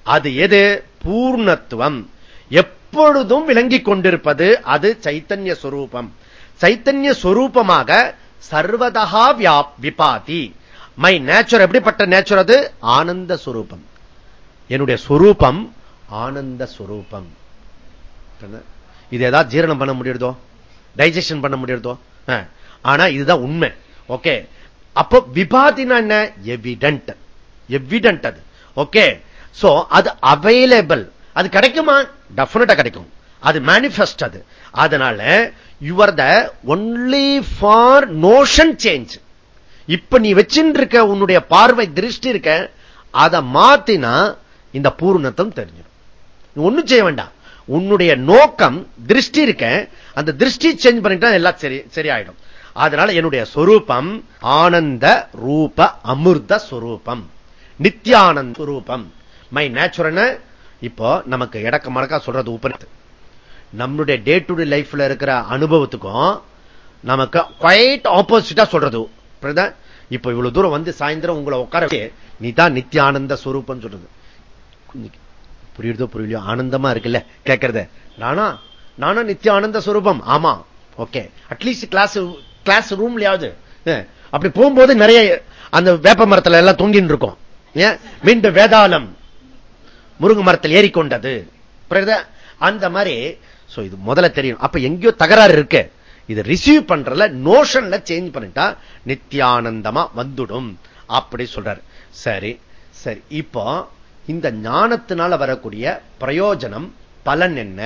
அது எது? பூர்ணத்துவம். எப்பொழுதும் விளங்கிக் கொண்டிருப்பது அது சைத்தன்ய சுரூபம் சைத்தன்ய சொரூபமாக சர்வதகா விபாதி. மை நேச்சர் எப்படிப்பட்ட நேச்சர் அது? ஆனந்த சுரூபம். என்னுடைய சுரூபம் ஆனந்த சுரூபம். இது ஏதாவது ஜீரணம் பண்ண முடியுதோ டைஜஷன் பண்ண முடியுதோ ஆனா இதுதான் உண்மை. ஓகே அப்போ விபாதினா என்ன? எவிடன்ட் எவிடன்ட் அது. ஓகே சோ அது அவைலபிள் அது கிடைக்குமா? டெபினட்டா கிடைக்கும். அது மேனிபெஸ்ட் அது. அதனால your the only for notion change இப்ப நீ வச்சுட்டு இருக்க உன்னுடைய பார்வை திருஷ்டி இருக்க அதை மாத்தினா இந்த பூர்ணத்தம் தெரிஞ்சிடும். ஒண்ணும் செய்ய வேண்டாம். உன்னுடைய நோக்கம் திருஷ்டி இருக்க அந்த திருஷ்டி சேஞ்ச் பண்ணிட்டா எல்லாம் சரி சரியாயிடும். அதனால என்னுடைய சொரூபம் ஆனந்த ரூப அமிர்த சொரூபம். நித்யானந்த ரூபம் மை நேச்சுரல் இப்போ நமக்கு இடக்க மடக்கா சொல்றது உபனத்து நம்மளுடைய டே டு டே லைஃப்ல இருக்கிற அனுபவத்துக்கும் நமக்கு குவைட் ஆப்போசிட்டா சொல்றது. இப்ப இவ்வளவு தூரம் வந்து சாயந்தரம் உங்களை உட்கார நீ தான் நித்தியானந்த ஸ்வரூபம் சொல்றது. புரியுறதோ புரியலையோ? ஆனந்தமா இருக்குல்ல? கேட்கறத நானா? நானா நித்திய ஆனந்த ஸ்வரூபம்? ஆமா. Okay at least class class ரூம்லயாவது அப்படி போகும்போது நிறைய அந்த வேப்ப மரத்துல எல்லாம் தொங்கின்னு இருக்கும். மீண்டும் வேதாளம் முருங்க மரத்தில் ஏறிக்கொண்டது. அந்த மாதிரி இது முதல்ல தெரியும் அப்ப எங்கேயோ தகராறு இருக்கு. இதை ரிசீவ் பண்றல நோஷன்ல சேஞ்ச் பண்ணிட்டா நித்தியானந்தமா வந்துடும். அப்படி சொல்றாரு. சரி சரி. இப்போ இந்த ஞானத்தினால வரக்கூடிய பிரயோஜனம் பலன் என்ன?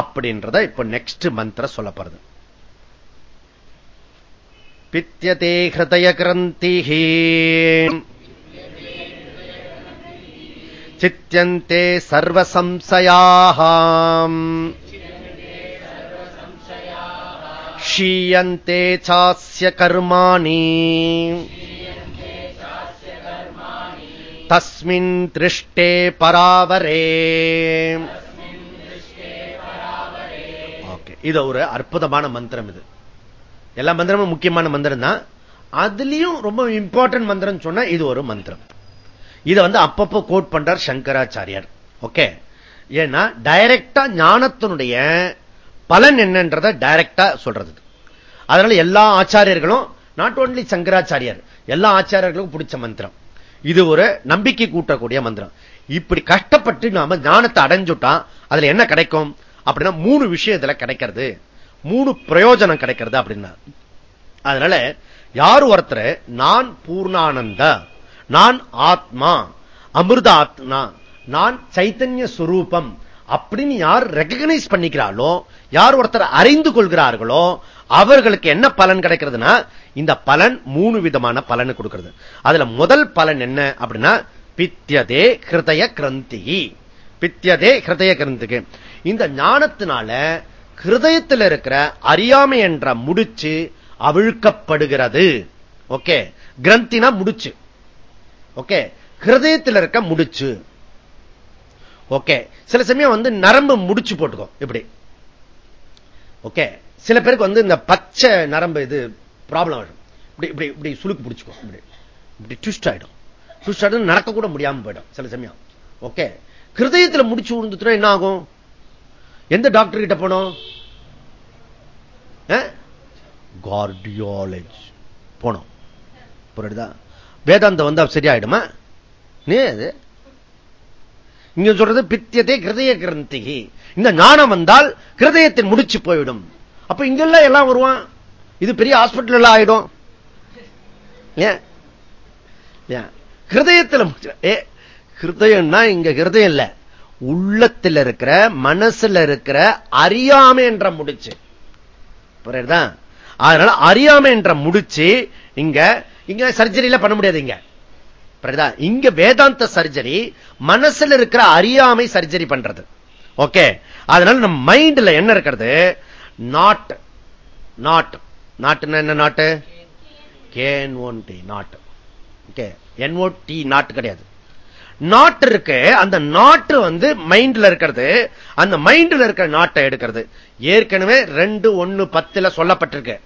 அப்படின்றத இப்ப நெக்ஸ்ட் மந்திர சொல்லப்படுது பித்தியதே ஹிருதய கிரந்தி சித்தியந்தே சர்வசம்சயாக क्षीयन्ते चास्य कर्माणि தஸ்மின் திருஷ்டே பராவரே ஓகே இது ஒரு அற்புதமான மந்திரம் இது எல்லா மந்திரமும் முக்கியமான மந்திரம் தான் அதுலயும் ரொம்ப இம்பார்ட்டன்ட் மந்திரம் சொன்னா இது ஒரு மந்திரம் இதை வந்து அப்பப்போ கோட் பண்றார் சங்கராச்சாரியார் ஓகே ஏன்னா டைரக்டா ஞானத்தினுடைய பலன் என்னன்றத டைரக்டா சொல்றது. அதனால எல்லா ஆச்சாரியர்களும் நாட் ஓன்லி சங்கராச்சாரியர் எல்லா ஆச்சாரியர்களுக்கும் பிடிச்ச மந்திரம். இது ஒரு நம்பிக்கை கூட்டக்கூடிய மந்திரம். இப்படி கஷ்டப்பட்டு நாம ஞானத்தை அடைஞ்சுட்டா அதுல என்ன கிடைக்கும்? அப்படின்னா மூணு விஷயம் இதுல கிடைக்கிறது. மூணு பிரயோஜனம் கிடைக்கிறது அப்படின்னா. அதனால யார் ஒருத்தர்? நான் பூர்ணானந்த. நான் ஆத்மா. அமிர்த ஆத்மா நான் சைத்தன்ய சுரூபம். அப்படின்னு யார் ரெகனைஸ் பண்ணிக்கிறாளோ யார் ஒருத்தர் அறிந்து கொள்கிறார்களோ அவர்களுக்கு என்ன பலன் கிடைக்கிறதுனா இந்த பலன் மூணு விதமான பலனை கொடுக்கிறது. அதுல முதல் பலன் என்ன அப்படின்னா பித்தியதே ஹிருதய கிரந்தி. பித்தியதே ஹிருதய கிரந்திக்கு. இந்த ஞானத்தினால ஹிருதயத்தில் இருக்கிற அறியாமை என்ற முடிச்சு அவிழ்க்கப்படுகிறது. ஓகே? கிரந்தினா முடிச்சு. ஓகே? ஹிருதயத்தில் இருக்க முடிச்சு. ஓகே சில சமயம் வந்து நரம்பு முடிச்சு போட்டுக்கோ இப்படி ஓகே சில பேருக்கு வந்து இந்த பச்சை நரம்பு இது ப்ராப்ளம் ஆயிடும். இப்படி இப்படி இப்படி சுழுக்கு பிடிச்சிக்கோ இப்படி இப்படி ட்விஸ்ட் ஆயிடும். ட்விஸ்ட் ஆயிடும் நடக்க கூட முடியாம போயிடும் சில சமயம். ஓகே கிருதயத்தில் முடிச்சு விழுந்துட்டுனா என்ன ஆகும்? எந்த டாக்டர் கிட்ட போனோம்? கார்டியாலஜி போனோம். புரியுதா? வேதாந்தம் வந்தா சரியாயிடுமா? நீ அது இங்க சொல்றது பித்தியதே கிருதய கிரந்தி இந்த ஞானம் வந்தால் கிருதயத்தின் முடிச்சு போயிடும். அப்ப இங்கெல்லாம் எல்லாம் வருவான். இது பெரிய ஹாஸ்பிட்டல் எல்லாம் ஆயிடும். ஹிருதயத்தில் ஏ ஹிருதயம்னா இங்க ஹிருதயம் இல்ல. உள்ளத்தில் இருக்கிற மனசுல இருக்கிற அறியாமை என்ற முடிச்சு. புரியுதா? அதனால அறியாமை என்ற முடிச்சு இங்க இங்க சர்ஜரியில பண்ண முடியாது இங்க. இங்க வேதாந்த சர்ஜரி மனசுல இருக்கிற அறியாமை சர்ஜரி பண்றது. ஓகே அதனால நம்ம மைண்ட்ல என்ன இருக்கிறது? நாட் நாட் நாட்டுன்னா என்ன நாட்டு can one T knot okay N O T நாட்டு கிடையாது. நாட்டு இருக்கு அந்த நாட்டு வந்து மைண்ட்ல இருக்கிறது. அந்த மைண்ட்ல இருக்கிற நாட்டை எடுக்கிறது. ஏற்கனவே ரெண்டு ஒன்னு பத்துல சொல்லப்பட்டிருக்கு.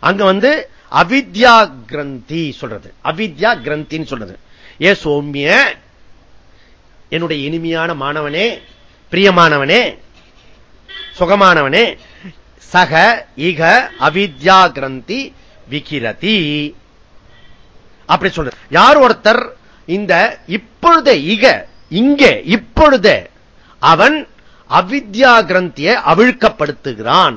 அங்க வந்து அவித்யா கிரந்தி சொல்றது. அவித்யா கிரந்தின்னு சொல்றது. ஏ சோமிய என்னுடைய இனிமையான மாணவனே பிரியமானவனே சுகமானவனே சக இக அவித்யா கிரந்தி விகிரதி. அப்படி சொல்றது யார் ஒருத்தர் இந்த இப்பொழுது இக இங்கே இப்பொழுது அவன் அவித்யா கிரந்தியை அவிழ்க்கப்படுத்துகிறான்.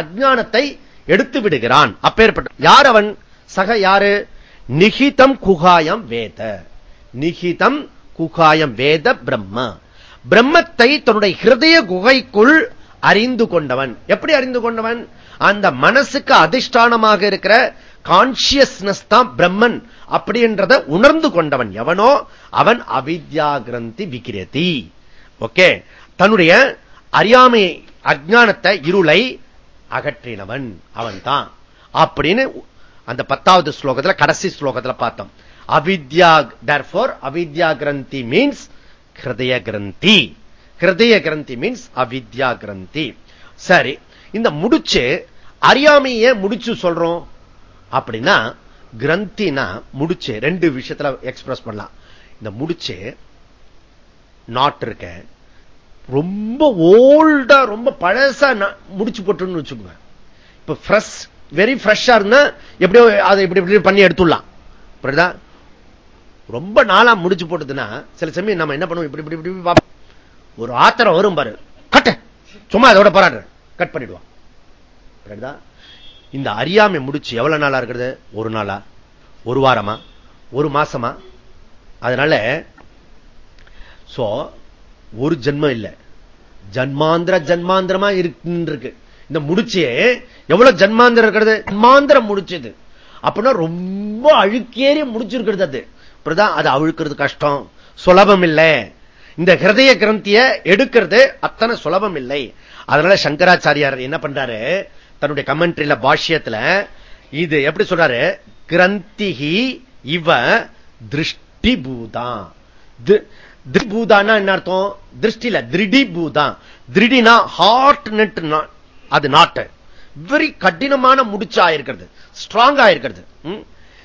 அஜானத்தை எடுத்து விடுகிறான் அப்பேற்பட்ட யார் அவன்? சக யாரு? நிகிதம் குகாயம் வேத. நிகிதம் குகாயம் வேத பிரம்ம. பிரம்மத்தை தன்னுடைய ஹிருதய குகைக்குள் அறிந்து கொண்டவன். எப்படி அறிந்து கொண்டவன்? அந்த மனசுக்கு அதிஷ்டானமாக இருக்கிற கான்சியஸ்னஸ் தான் பிரம்மன். அப்படின்றத உணர்ந்து கொண்டவன் எவனோ? அவன் அவித்யா கிரந்தி விக்கிரதி ஓகே? தன்னுடைய அறியாமை அஜானத்தை இருளை அகற்றினவன். அவன் தான் அப்படின்னு அந்த பத்தாவது ஸ்லோகத்தில் கடைசி ஸ்லோகத்தில் பார்த்தோம். அவித்யா தர்ஃபோர் அவித்யா கிரந்தி மீன்ஸ் ஹிருதய கிரந்தி. ஹிருதய கிரந்தி மீன்ஸ் அவித்யா கிரந்தி. சரி இந்த முடிச்சு அறியாமையே முடிச்சு சொல்றோம்? அப்படின்னா கிரந்தினா முடிச்சு ரெண்டு விஷயத்துல எக்ஸ்பிரஸ் பண்ணலாம். இந்த முடிச்சு நாட் இருக்க ரொம்ப ஓல்டா ரொம்ப பழசா முடிச்சு போட்டுன்னு வச்சுக்கோங்க. இப்ப ஃப்ரெஷ் வெரி ஃப்ரெஷ்ஷா இருந்தா எப்படியோ அதை இப்படி இப்படி பண்ணி எடுத்துடலாம். புரியுதா? ரொம்ப நாளா முடிச்சு போட்டதுன்னா சில சமயம் நம்ம என்ன பண்ணுவோம்? இப்படி இப்படி இப்படி ஒரு ஆத்திரம் வரும் பாரு. கட்ட. சும்மா அதோட போராடுறேன் கட் பண்ணிடுவான் புரியுதா? இந்த அறியாமை முடிச்சு எவ்வளவு நாளா இருக்கிறது? ஒரு நாளா? ஒரு வாரமா? ஒரு மாசமா? அதனால சோ ஒரு ஜென்மம் இல்லை. ஜன்மாந்திர ஜன்மாந்திரமா இருக்கு இந்த முடிச்சே எவ்வளவு ஜன்மாந்திரம் இருக்கிறது? ஜன்மாந்திரம் முடிச்சது. அப்படின்னா ரொம்ப அழுக்கேறி முடிச்சிருக்கிறது அது. இப்படிதான் அது அழுக்கிறது கஷ்டம். சுலபம் இல்லை இந்த ஹிருதய கிரந்திய எடுக்கிறது அத்தனை சுலபம் இல்லை அதனால சங்கராச்சாரியார் என்ன பண்றாரு? தன்னுடைய கமெண்ட்ரியில பாஷ்யத்துல இது எப்படி சொல்றாரு? கிரந்திகி இவ திருஷ்டி பூதான் பூதான்னா என்ன அர்த்தம்? திருஷ்டியில திருடி பூதான் திருடினா ஹார்ட் நெட் அது நாட்டு. வெரி கடினமான முடிச்சா இருக்கிறது. ஸ்ட்ராங்கா இருக்கிறது.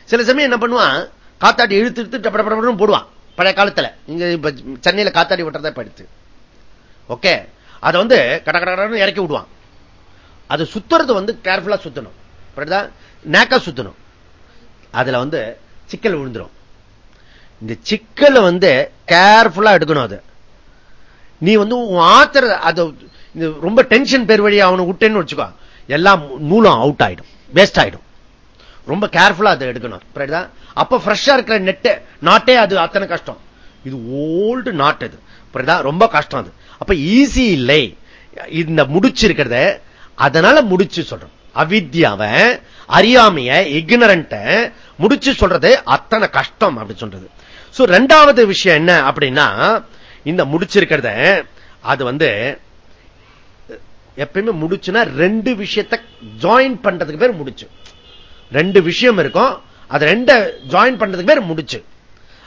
சில சமயம் என்ன பண்ணுவான் காத்தாடி இழுத்து இழுத்து டப்பட போடுவான் பழைய காலத்துல. இங்க இப்ப சென்னையில காத்தாடி விட்டுறதா படுத்து ஓகே? அதை வந்து கட கடன்னு இறக்கி விடுவான் அது சுத்துறது வந்து கேர்ஃபுல்லா சுத்தணும். நேக்கா சுத்தணும். அதுல வந்து சிக்கல் விழுந்துடும் இந்த சிக்கல் வந்து கேர்ஃபுல்லா எடுக்கணும் அது. நீ வந்து ஆத்திர அது ரொம்ப டென்ஷன் பேர் வழி அவனை விட்டேன்னு வச்சுக்கோ. எல்லாம் நூலும் அவுட் ஆயிடும். வேஸ்ட் ஆயிடும். ரொம்ப கேர்ஃபுல்லா அதை எடுக்கணும். அப்ப ஃப்ரெஷ்ஷா இருக்கிற நெட்டு நாட்டே அது அத்தனை கஷ்டம். இது ஓல்டு நாட் இது. ரொம்ப கஷ்டம் அது. அப்ப ஈஸி இல்லை. இந்த முடிச்சு இருக்கிறத அதனால முடிச்சு சொல்றோம். அவித்யாவை அறியாமைய இக்னரண்ட முடிச்சு சொல்றது அத்தனை கஷ்டம் அப்படி சொல்றது. சோ ரெண்டாவது விஷயம் என்ன அப்படின்னா இந்த முடிச்சிருக்கிறத அது வந்து எப்பயுமே முடிச்சுன்னா ரெண்டு விஷயத்தை ஜாயின் பண்றதுக்கு பேர் முடிச்சு. ரெண்டு விஷயம் இருக்கும். அது ரெண்ட ஜாயின் பண்றதுக்கு பேர் முடிச்சு.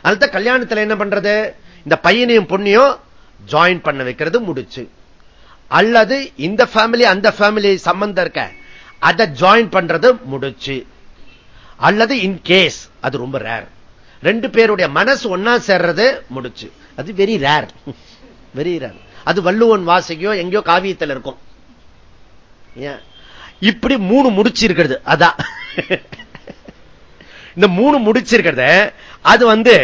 அதுதான் கல்யாணத்துல என்ன பண்றது? இந்த பையனையும் பொண்ணையும் ஜாயின் பண்ண வைக்கிறது முடிச்சு. அல்லது இந்த ஃபேமிலி அந்த ஃபேமிலி சம்பந்தம் இருக்க அதை ஜாயின் பண்றது முடிச்சு. அல்லது இன் கேஸ் அது ரொம்ப ரேர் ரெண்டு பேருடைய மனசு ஒன்னா சேர்றது முடிச்சு. அது வெரி ரேர் வெரி ரேர் அது வள்ளுவன் வாசிக்கையோ எங்கேயோ காவியத்தில் இருக்கும். இப்படி மூணு முடிச்சு இருக்கிறது அதான். இந்த மூணு முடிச்சிருக்கிறது அது வந்து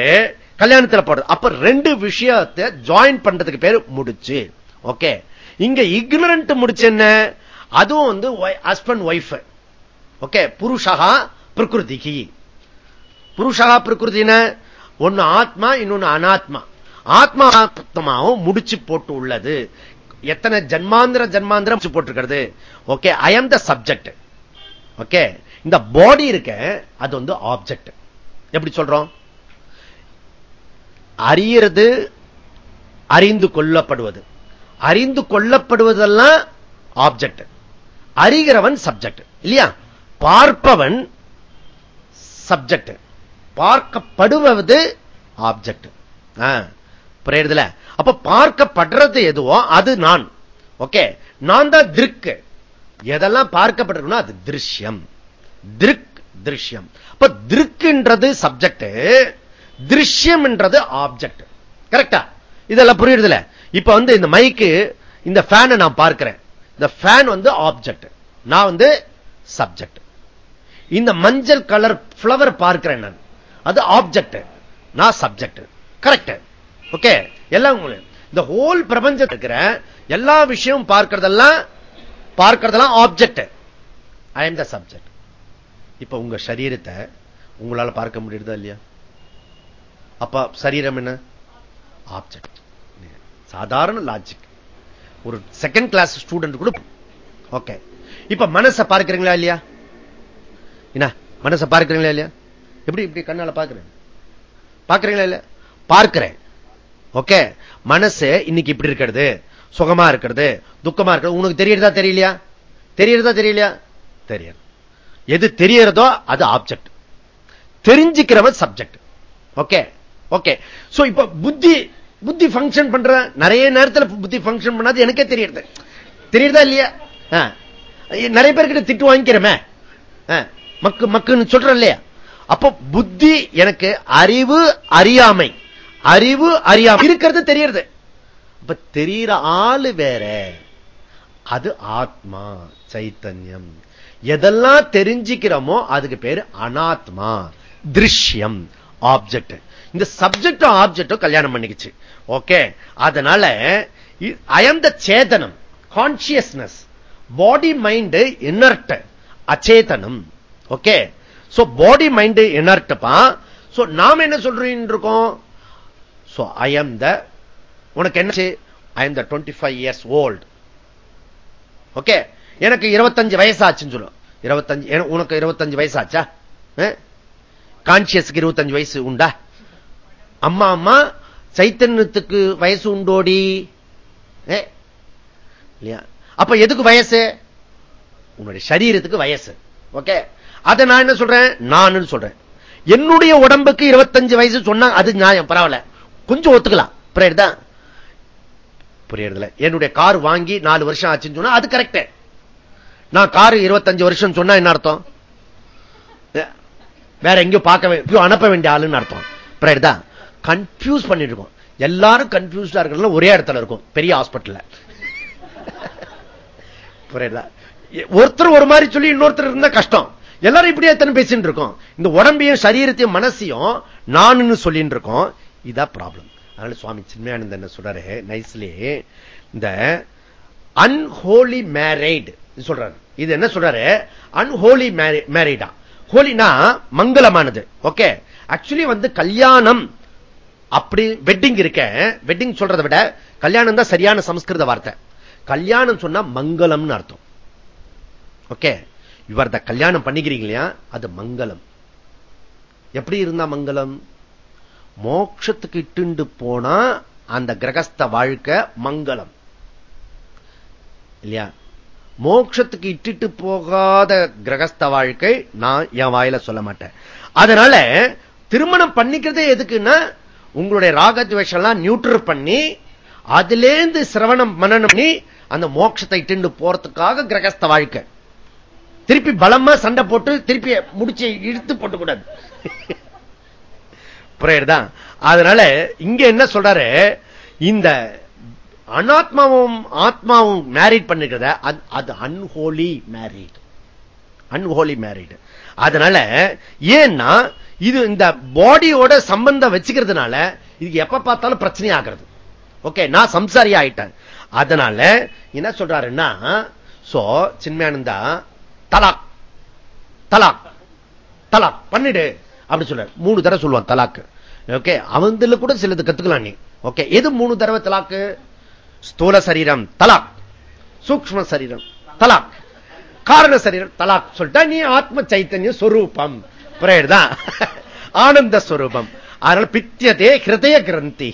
கல்யாணத்துல போடுறது. அப்ப ரெண்டு விஷயத்தை ஜாயின் பண்றதுக்கு பேரு முடிச்சு. ஓகே இங்க இக்னரண்ட் முடிச்சு என்ன? அதுவும் வந்து ஹஸ்பண்ட் ஒய்ஃப் ஓகே புருஷகா பிரகிருதிக்கு புருஷகா பிரகிருதின ஒன்னு ஆத்மா இன்னொன்னு அனாத்மா. ஆத்மா ஆத்மாவும் முடிச்சு போட்டு உள்ளது. எத்தனை ஜன்மாந்திர ஜன்மாந்திரம் போட்டிருக்கிறது? Okay I am the subject okay இந்த பாடி இருக்க அது வந்து ஆப்ஜெக்ட் எப்படி சொல்றோம்? அறியறது அறிந்து கொள்ளப்படுவது. அறிந்து கொள்ளப்படுவதெல்லாம் ஆப்ஜெக்ட் அறிகிறவன் சப்ஜெக்ட் இல்லையா? பார்ப்பவன் சப்ஜெக்ட் பார்க்கப்படுவது ஆப்ஜெக்ட் புரியுதுல அப்ப பார்க்கப்படுறது எதுவோ அது நான். ஓகே நான் தான் திருக்கு. எதெல்லாம் பார்க்கப்பட்டிருக்கணும் அது திருஷ்யம். திருக் திருஷ்யம். அப்ப திருக்குன்றது சப்ஜெக்ட் திருஷ்யம்ன்றது ஆப்ஜெக்ட் கரெக்டா இதெல்லாம் புரியுறதுல? இப்ப வந்து இந்த மைக்கு இந்த ஃபேனை நான் பார்க்கிறேன். இந்த ஃபேன் வந்து ஆப்ஜெக்ட் நான் வந்து சப்ஜெக்ட் இந்த மஞ்சள் கலர் பிளவர் பார்க்கிறேன் நான். அது ஆப்ஜெக்ட் நான் சப்ஜெக்ட் கரெக்ட் ஓகே எல்லாம் இந்த ஹோல் பிரபஞ்சத்தில் இருக்கிற எல்லா விஷயம் பார்க்கறதெல்லாம் பார்க்கறதெல்லாம் object I am the subject இப்ப உங்க சரீரத்தை உங்களால பார்க்க முடியுதா இல்லையா? அப்ப சரீரம் என்ன? ஆப்ஜெக்ட் சாதாரண லாஜிக் ஒரு செகண்ட் கிளாஸ் ஸ்டூடெண்ட் கூட ஓகே இப்ப மனசை பார்க்கிறீங்களா இல்லையா? என்ன? மனசை பார்க்கிறீங்களா இல்லையா? எப்படி இப்படி கண்ணால பார்க்கிறேன்? பார்க்கிறீங்களா இல்ல பார்க்கிறேன். ஓகே. மனசு இன்னைக்கு இப்படி இருக்கிறது. சுகமா இருக்கிறது. துக்கமா இருக்கிறது. உனக்கு தெரியறதா தெரியலையா? தெரியறதா தெரியலையா? தெரியாது. எது தெரியறதோ அது ஆப்ஜெக்ட் தெரிஞ்சுக்கிறவன் சப்ஜெக்ட் ஓகே. ஓகே. சோ இப்ப புத்தி புத்தி பங்கன் பண்ற நிறைய நேரத்தில் புத்தி பங்கன் பண்ணாது எனக்கே தெரியறது. தெரியுதா இல்லையா? நிறைய பேர்கிட்ட திட்டு வாங்கிக்கிறமே. மக்கு மக்குன்னு சொல்றேன் இல்லையா? அப்ப புத்தி எனக்கு அறிவு அறியாமை. அறிவு அறியாம. இருக்கிறது தெரியறது. அப்ப தெரியற ஆளு வேற. அது ஆத்மா சைத்தன்யம். எதெல்லாம் தெரிஞ்சுக்கிறோமோ அதுக்கு பேரு அனாத்மா. திருஷ்யம் ஆப்ஜெக்ட் இந்த சப்ஜெக்டும் ஆப்ஜெக்டும் கல்யாணம் பண்ணிக்கிச்சு. ஓகே அதனால அயந்த சேதனம் கான்சியஸ்னஸ் பாடி மைண்ட் இனர்ட் அச்சேதனம். ஓகே சோ பாடி மைண்ட் இன்னர்ட்பா சோ நாம் என்ன சொல்றோம் இருக்கோம்? சோ ஐ எம் த உனக்கு என்ன I am the twenty five years old okay எனக்கு இருபத்தஞ்சு வயசாச்சுன்னு சொல்லும் இருபத்தஞ்சு உனக்கு இருபத்தஞ்சு வயசாச்சா? கான்சியஸுக்கு இருபத்தஞ்சு வயசு உண்டா? அம்மா அம்மா சைத்தன்யத்துக்கு வயசு உண்டோடி? இல்லையா? அப்ப எதுக்கு வயசு? உன்னுடைய சரீரத்துக்கு வயசு. ஓகே அதை நான் என்ன சொல்றேன்? நான் சொல்றேன். என்னுடைய உடம்புக்கு இருபத்தஞ்சு வயசு சொன்னா அது நியாயம் பரவாயில்ல. கொஞ்சம் ஒத்துக்கலாம். புரியுதா? புரியுறதுல என்னுடைய கார் வாங்கி நாலு வருஷம் ஆச்சுன்னு சொன்னா அது கரெக்ட் நான் கார் இருபத்தஞ்சு வருஷம் சொன்னா என்ன அர்த்தம்? வேற எங்கேயும் பார்க்க அனுப்ப வேண்டிய ஆளுன்னு அர்த்தம். புரியுதா? கன்ஃபியூஸ் பண்ணிட்டு இருக்கோம். எல்லாரும் கன்ஃபியூஸ்டா இருக்கிறதுல ஒரே இடத்துல இருக்கும். பெரிய ஹாஸ்பிட்டல் புரியுதா? ஒருத்தர் ஒரு மாதிரி சொல்லி இன்னொருத்தர் இருந்தா கஷ்டம். எல்லாரும் இப்படியே எத்தனை பேசிட்டு இருக்கோம். இந்த உடம்பையும் சரீரத்தையும் மனசையும் நான் சொல்லிட்டு இருக்கோம். இதான் ப்ராப்ளம் அதனால சுவாமி சின்மயானந்த என்ன சொல்றாரு? நைஸ்லி இந்த அன்ஹோலி மேரேட் சொல்றாரு. இது என்ன சொல்றாரு? அன்ஹோலி மேரேடா ஹோலினா மங்களமானது. ஓகே ஆக்சுவலி வந்து கல்யாணம் அப்படி வெட்டிங் இருக்க. வெட்டிங் சொல்றதை விட கல்யாணம் தான் சரியான சமஸ்கிருத வார்த்தை. கல்யாணம் சொன்னா மங்களம்னு அர்த்தம். ஓகே இவர் கல்யாணம் பண்ணிக்கிறீங்க இல்லையா? அது மங்களம். எப்படி இருந்தா மங்களம்? மோட்சத்துக்கு இட்டுண்டு போனா அந்த கிரகஸ்த வாழ்க்கை மங்களம். இல்லையா? மோட்சத்துக்கு இட்டுட்டு போகாத கிரகஸ்த வாழ்க்கை நான் என் வாயில சொல்ல மாட்டேன். அதனால திருமணம் பண்ணிக்கிறதே எதுக்குன்னா உங்களுடைய ராகத்வேஷம்லாம் நியூட்ரல் பண்ணி அதுலேருந்து சிரவணம் மனனம் பண்ணி அந்த மோட்சத்தை இட்டு போறதுக்காக கிரகஸ்த வாழ்க்கை. திருப்பி பலமா சண்டை போட்டு திருப்பி முடிச்சு இழுத்து போட்டுக்கூடாது. பிரேயர் தான். அதனால இங்க என்ன சொல்றாரு? இந்த அனாத்மாவும் ஆத்மாவும் மேரிட் பண்ணிக்கிறத அது அன்ஹோலி மேரிட் அன்ஹோலி மேரிட் அதனால ஏன்னா இது இந்த பாடியோட சம்பந்தம் வச்சுக்கிறதுனால இதுக்கு எப்ப பார்த்தாலும் பிரச்சனை ஆகிறது. ஓகே நான் சம்சாரி ஆயிட்டேன். அதனால என்ன சொல்றாருன்னா சோ சின்மயானந்தா தலாக். தலாக். தலாக். பண்ணிடு. அப்படி சொல்ற மூணு தடவை சொல்லுவான் தலாக்கு. ஓகே அவந்தில் கூட சிலது கத்துக்கலாம் நீ. ஓகே எது மூணு தடவை தலாக்கு? ஸ்தூல சரீரம் தலாக். சூக்ம சரீரம் தலாக். காரண சரீரம் தலாக். சொல்லிட்டா நீ ஆத்ம சைத்தன்ய சொரூபம். தான் ஆனந்த ஸ்வரூபம் அதனால பித்தியதே ஹிருதய கிரந்தி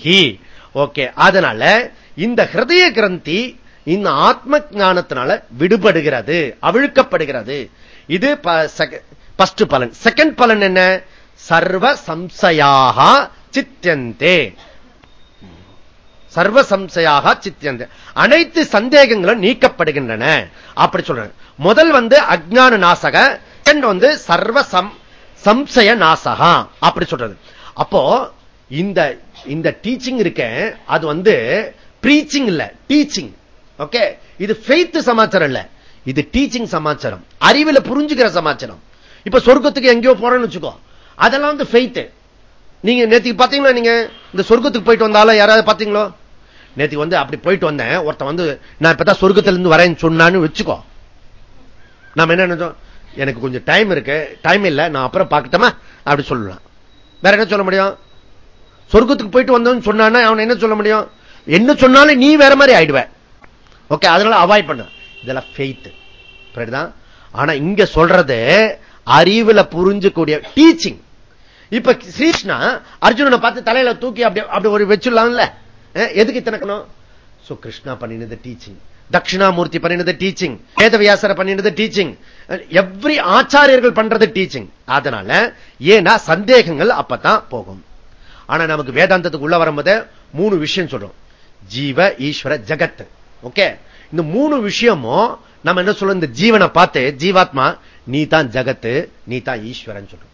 ஓகே அதனால இந்த ஹிருதய கிரந்தி இந்த ஆத்ம ஞானத்தினால விடுபடுகிறது அவிழ்க்கப்படுகிறது. இது பஸ்ட் பலன். செகண்ட் பலன் என்ன? சர்வ சம்சயாக சித்தியந்தே. சர்வ சம்சையாக சித்தியந்தே. அனைத்து சந்தேகங்களும் நீக்கப்படுகின்றன. அப்படி சொல்றேன் முதல் வந்து அஜான நாசக செகண்ட் வந்து சர்வ சம்சய நாசகா. அப்படி சொல்றது. அப்போ இந்த இந்த டீச்சிங் இருக்க அது வந்து பிரீச்சிங் இல்ல டீச்சிங் ஓகே இது ஃபெய்த் சமாச்சாரம் இல்ல. இது டீச்சிங் சமாச்சாரம். அறிவில் புரிஞ்சுக்கிற சமாச்சாரம். இப்ப சொர்க்கத்துக்கு எங்கேயோ போறேன்னு வச்சுக்கோ. அதெல்லாம் வந்து ஃபெய்த்து நீங்க நேற்றுக்கு பார்த்தீங்களா நீங்க? இந்த சொர்க்கத்துக்கு போயிட்டு வந்தாலும் யாராவது பார்த்தீங்களோ நேற்றுக்கு வந்து அப்படி போயிட்டு வந்தேன். ஒருத்தன் வந்து நான் இப்பதான் தான் இருந்து வரேன்னு சொன்னான்னு வச்சுக்கோ. நம்ம என்ன நினைச்சோம்? எனக்கு கொஞ்சம் டைம் இருக்கு. டைம் இல்லை. நான் அப்புறம் பார்க்கட்டோமா? அப்படி சொல்லலாம் வேற என்ன சொல்ல முடியும்? சொர்க்கத்துக்கு போயிட்டு வந்தோம்னு சொன்னான்னா அவன் என்ன சொல்ல முடியும்? என்ன சொன்னாலும் நீ வேற மாதிரி ஆயிடுவேன் ஓகே அதனால அவாய்ட் பண்ண. இதெல்லாம் ஃபெய்த் ஆனா இங்க சொல்றது அறிவுல புரிஞ்சக்கூடிய டீச்சிங் இப்ப ஸ்ரீகிருஷ்ணா அர்ஜுனனை பார்த்து தலையில தூக்கி அப்படி அப்படி ஒரு வச்சுடலாம்ல. எதுக்கு இத்தனைக்கணும் சோ கிருஷ்ணா பண்ணினது டீச்சிங் தட்சிணாமூர்த்தி பண்ணினது டீச்சிங் வேதவியாசர பண்ணினது டீச்சிங் எவ்ரி ஆச்சாரியர்கள் பண்றது டீச்சிங் அதனால ஏன்னா சந்தேகங்கள் அப்பதான் போகும். ஆனா நமக்கு வேதாந்தத்துக்கு உள்ள வரும்போது மூணு விஷயம் சொல்றோம். ஜீவ ஈஸ்வர ஜகத். ஓகே இந்த மூணு விஷயமும் நம்ம என்ன சொல்றோம் இந்த ஜீவனை பார்த்து ஜீவாத்மா நீ தான் ஜகத்து நீ தான் ஈஸ்வரன் சொல்றோம்.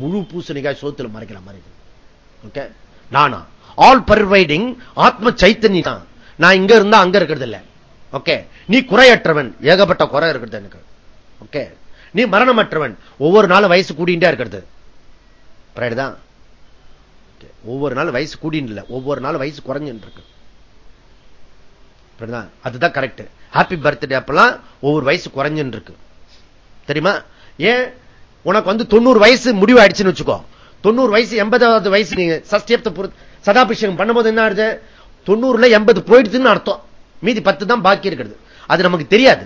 முழு பூசணிக்காய் சோத்துல மறைக்கிற மாதிரி ஓகே நானா? ஆல் பர்வைடிங் ஆத்ம சைத்தன்ய தான். நான் இங்க இருந்தா அங்க இருக்கிறது இல்ல. ஓகே நீ குறையற்றவன் ஏகப்பட்ட குறை இருக்கிறது எனக்கு. ஓகே நீ மரணமற்றவன் ஒவ்வொரு நாளும் வயசு கூடிண்டே இருக்கிறது. தான்? ஒவ்வொரு நாள் வயசு கூடின்னு இல்லை. ஒவ்வொரு நாள் வயசு குறைஞ்சுன்னு இருக்கு. அதுதான் கரெக்ட் ஹாப்பி பர்த்டே அப்பெல்லாம் ஒவ்வொரு வயசு குறைஞ்சுன்னு இருக்கு தெரியுமா? ஏன்? உனக்கு வந்து தொண்ணூறு வயசு முடிவு ஆயிடுச்சுன்னு வச்சுக்கோ. தொண்ணூறு வயசு எண்பதாவது வயசு நீங்க சஷ்டியத்தை சதாபிஷேகம் பண்ணும்போது என்ன ஆகுது? தொண்ணூறுல எண்பது போயிடுதுன்னு அர்த்தம். மீதி பத்து தான் பாக்கி இருக்கிறது. அது நமக்கு தெரியாது.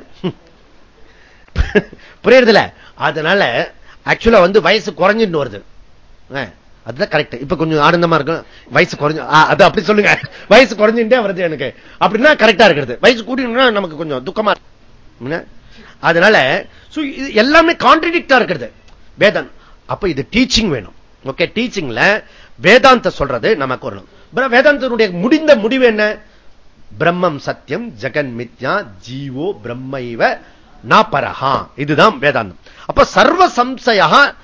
புரியுறதுல? அதனால ஆக்சுவலா வந்து வயசு குறைஞ்சுன்னு வருது. அதுதான் கரெக்ட் இப்ப கொஞ்சம் ஆனந்தமா இருக்கும் வயசு குறைஞ்சு அது அப்படி சொல்லுங்க. வயசு குறைஞ்சுட்டே வருது எனக்கு. அப்படின்னா கரெக்டா இருக்கிறது. வயசு கூட்டினா நமக்கு கொஞ்சம் துக்கமா அதனால எல்லாமே கான்ட்ரடிக்டா இருக்கிறது. வேதம். அப்ப இது டீச்சிங் வேணும். ஓகே டீச்சிங்ல வேதாந்த சொல்றது நமக்கு வரணும் வேதாந்தனுடைய முடிந்த முடிவு என்ன? பிரம்மம் சத்தியம் ஜெகன் மித்யா ஜீவோ பிரம்மைவ நாபரஹா. இதுதான் வேதாந்தம். அப்ப சர்வ சம்சயா